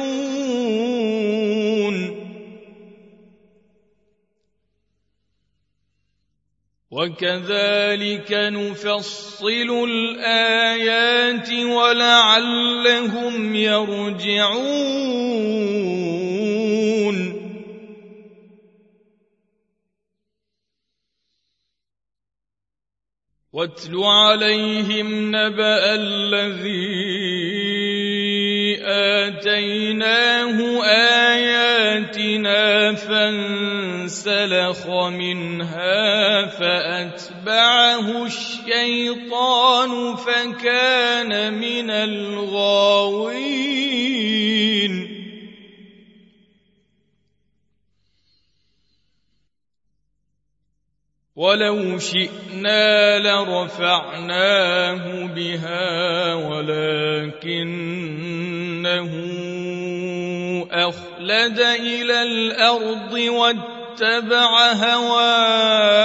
وكذلك نفصل الآيات ولعلهم يرجعون واتل عليهم نبأ الذي آتيناه آياتنا فانسلخ منها فأتبعه الشيطان فكان من الغاوين. ولو شئنا لرفعناه بها ولكنه أخلد إلى الأرض واتبع هواه.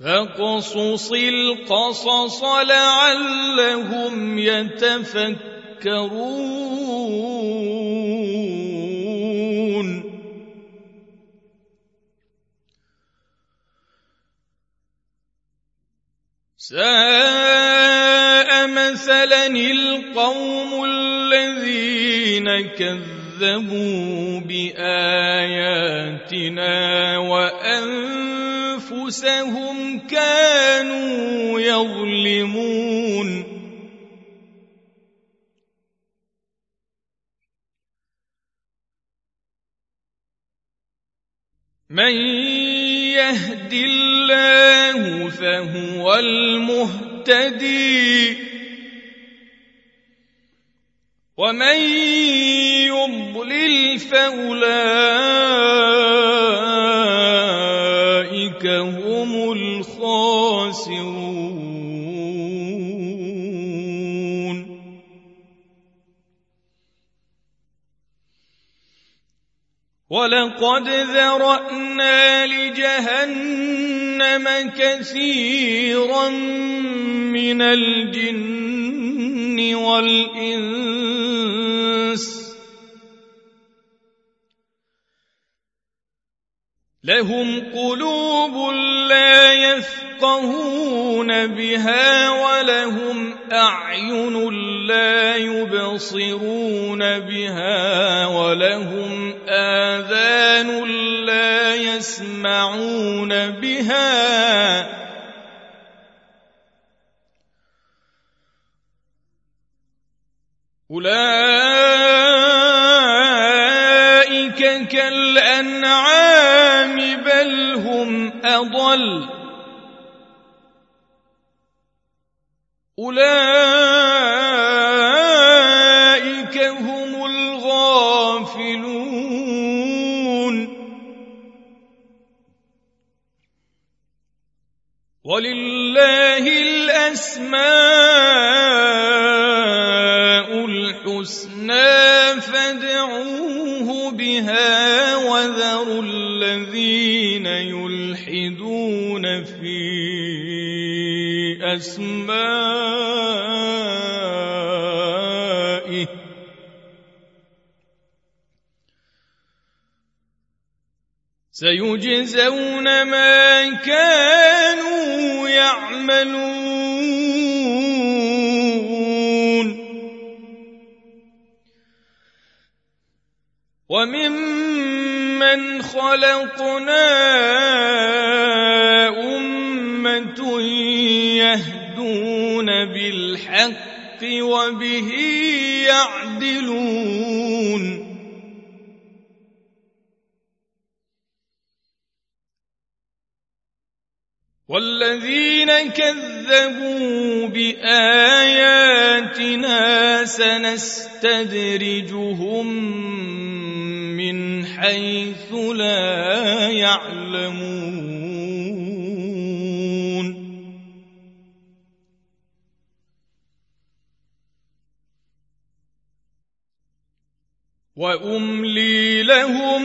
فاقصص القصص لعلهم يتفكرون. ساء مثلا القوم الذين كذبوا بآياتنا وأنفسهم كانوا يظلمون من يهد الله فهو المهتدي ومن يضلل فاولئك هم الخاسرون ولقد ذرانا لجهنم كثيرا من الجن والانس لهم قلوب لا يفقهون بها ولهم أعين لا يبصرون بها ولهم آذان لا يسمعون بها أولئك في أسمائه. سيجزون ما كانوا يعملون. وممن خلقنا يهدون بالحق وبه يعدلون. والذين كذبوا بآياتنا سنستدرجهم من حيث لا يعلمون. وأملي لهم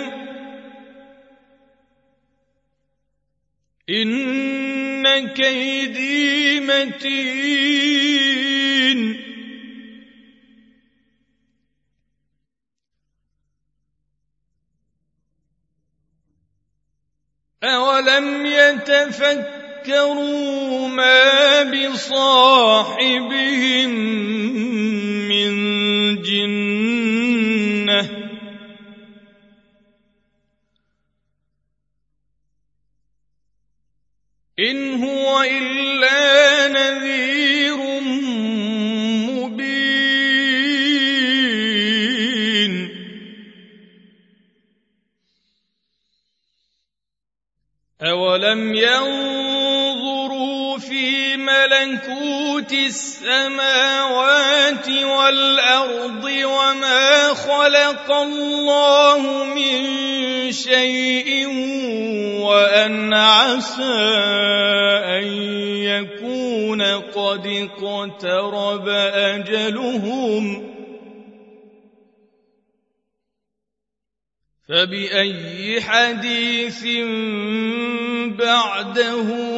إن كيدي متين. أولم يتفكروا ما بصاحبهم من جنه إن هو إلا نذير مبين. أولم ينظروا في ملكوت السماوات والأرض وما خلق الله من شيء وأن عسى أن يكون قد اقترب أجلهم فبأي حديث بعده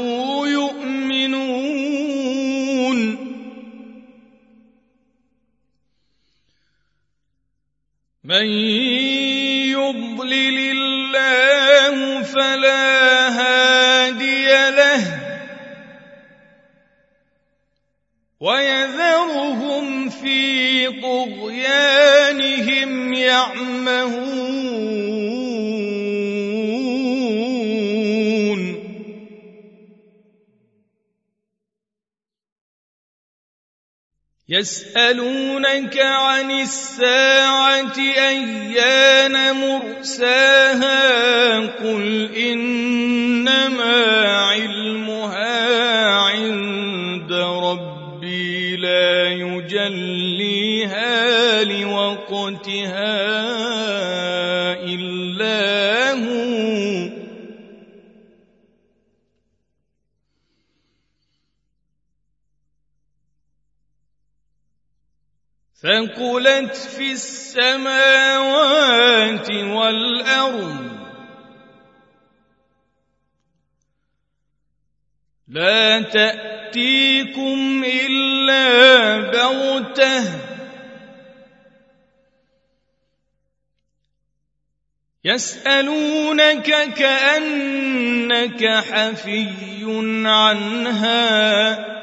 من يضلل الله فلا هادي له ويذرهم في طغيانهم يعمهون يسألونك عن الساعة أيان مرساها قل إنما علمها ثقلت في السماوات والأرض لا تأتيكم إلا بغتة يسألونك كأنك حفي عنها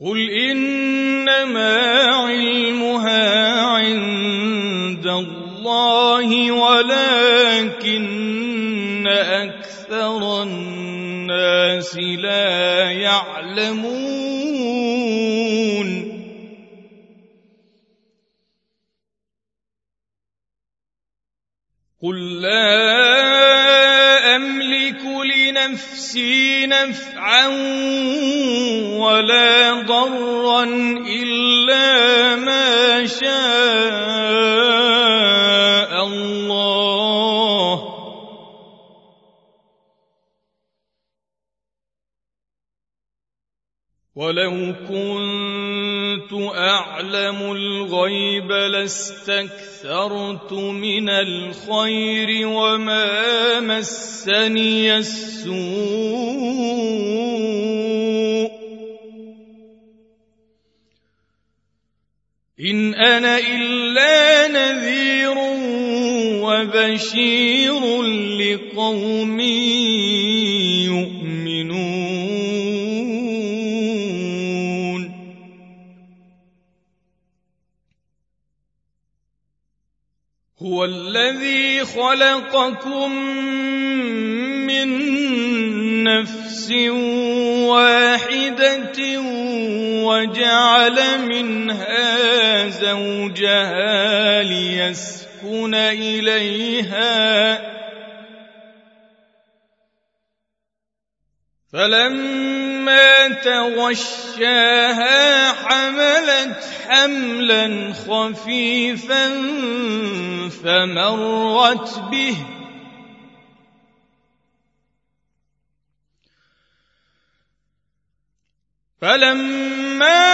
قل إنما علمها عند الله ولكن أكثر الناس لا يعلمون قل لا لنفسي نفعا ولا ضرا إلا ما شاء الله. ولو كنت أعلم الغيب لاستكثرت من الخير وما مسني السوء. إن أنا إلا نذير وبشير لقوم هو الذي خلقكم من نفس واحدة وجعل منها زوجها ليسكن إليها. فلما تغشاها حملت حملا خفيفا فمرت به فلما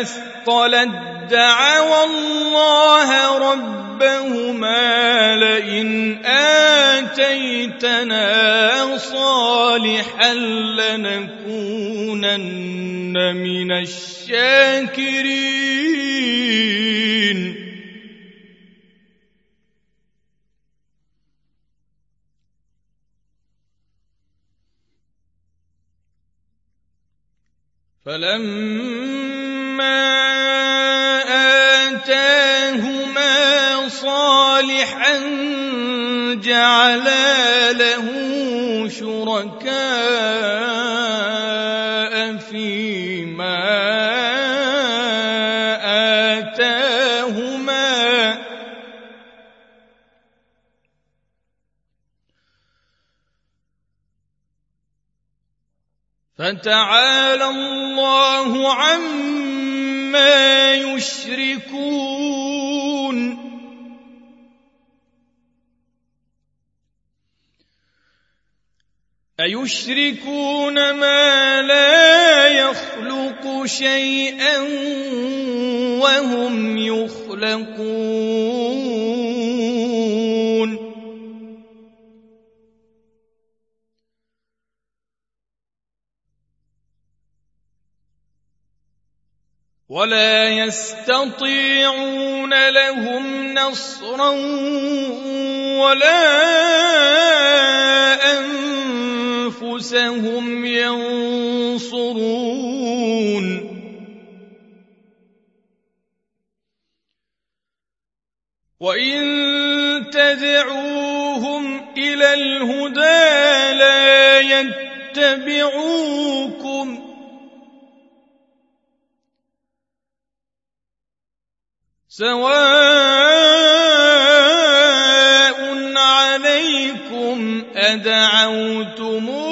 أثقلت دعوى الله ربهما لئن آتيتنا صالحا لنكونن من الشاكرين. فلما آتاهما صالحا جعلا له شركاء فيما آتاهما. فتعالى الله عما يشركون. أيشركون ما لا يخلق شيئا وهم يخلقون. ولا يستطيعون لهم نصرا ولا أنفسهم ينصرون. وإن تدعوهم إلى الهدى لا يتبعوكم. سواء عليكم أدعوتموهم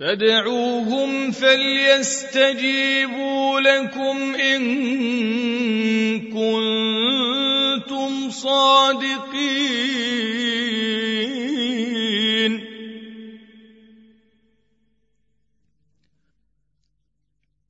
فادعوهم فليستجيبوا لكم إن كنتم صادقين.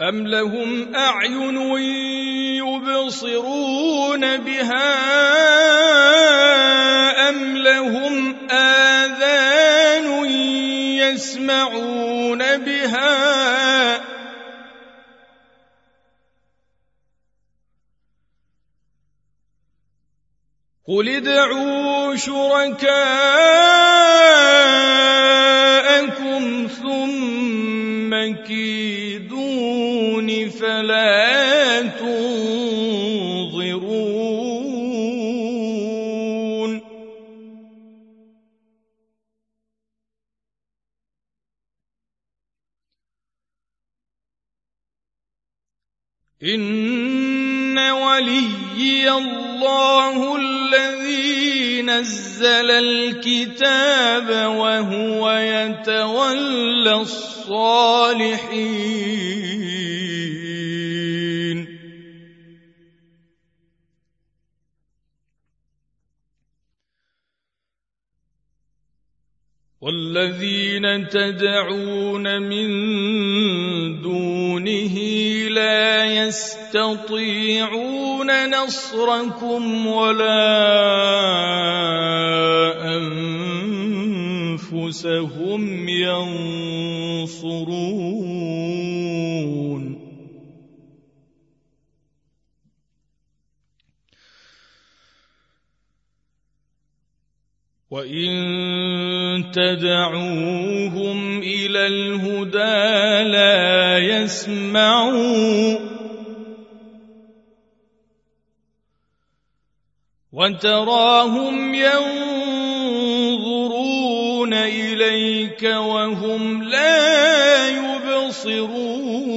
أم لهم أعين يبصرون بها أم لهم آذان يسمعون بها قل ادعوا شركاءكم ثم كيل فلا تنظرون. إن وليي الله الذي نزل الكتاب وهو يتولى الصالحين والذين تدعون من دونه لا يستطيعون نصركم ولا أنفسهم ينصرون. وإن تدعوهم إلى الهدى لا يسمعوا. وتراهم ينظرون إليك وهم لا يبصرون.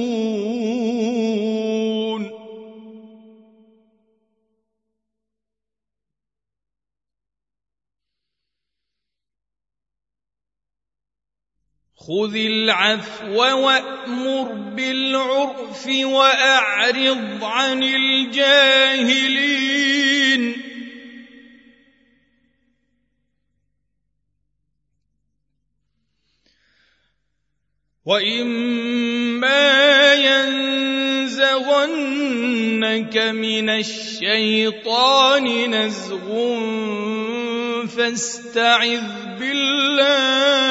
خذ العفو وأمر بالعرف وأعرض عن الجاهلين. وإما ينزغنك من الشيطان نزغ فاستعذ بالله.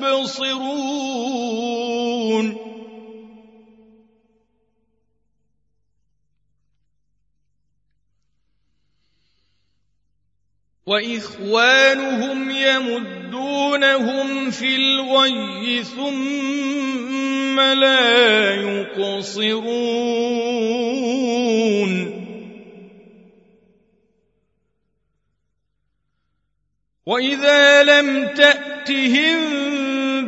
مبصرون وإخوانهم يمدونهم في الغي ثم لا يقصرون. وإذا لم تأتهم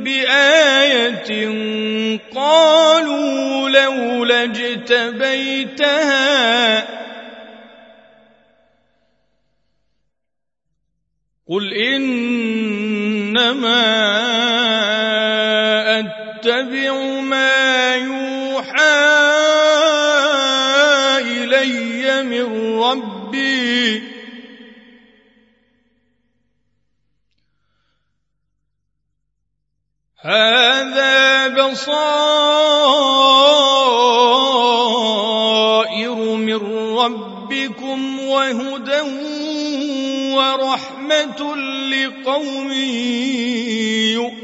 بآية قالوا لولا اجتبيتها قل إنما أتبع هذا بصائر من ربكم وهدى ورحمة لقوم يؤمنون.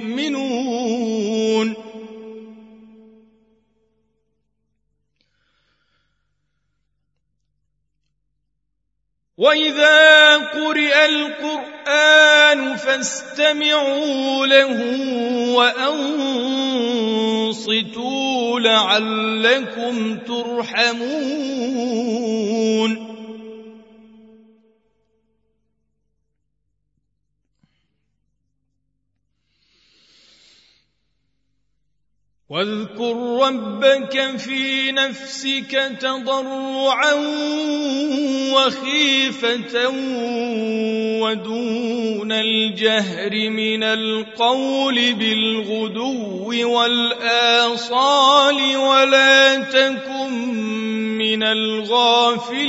واذا قرئ القران فاستمعوا له وانصتوا لعلكم ترحمون واذكر ربك في نفسك تضرعا وخيفة ودون الجهر من القول بالغدو والآصال ولا تكن من الغافلين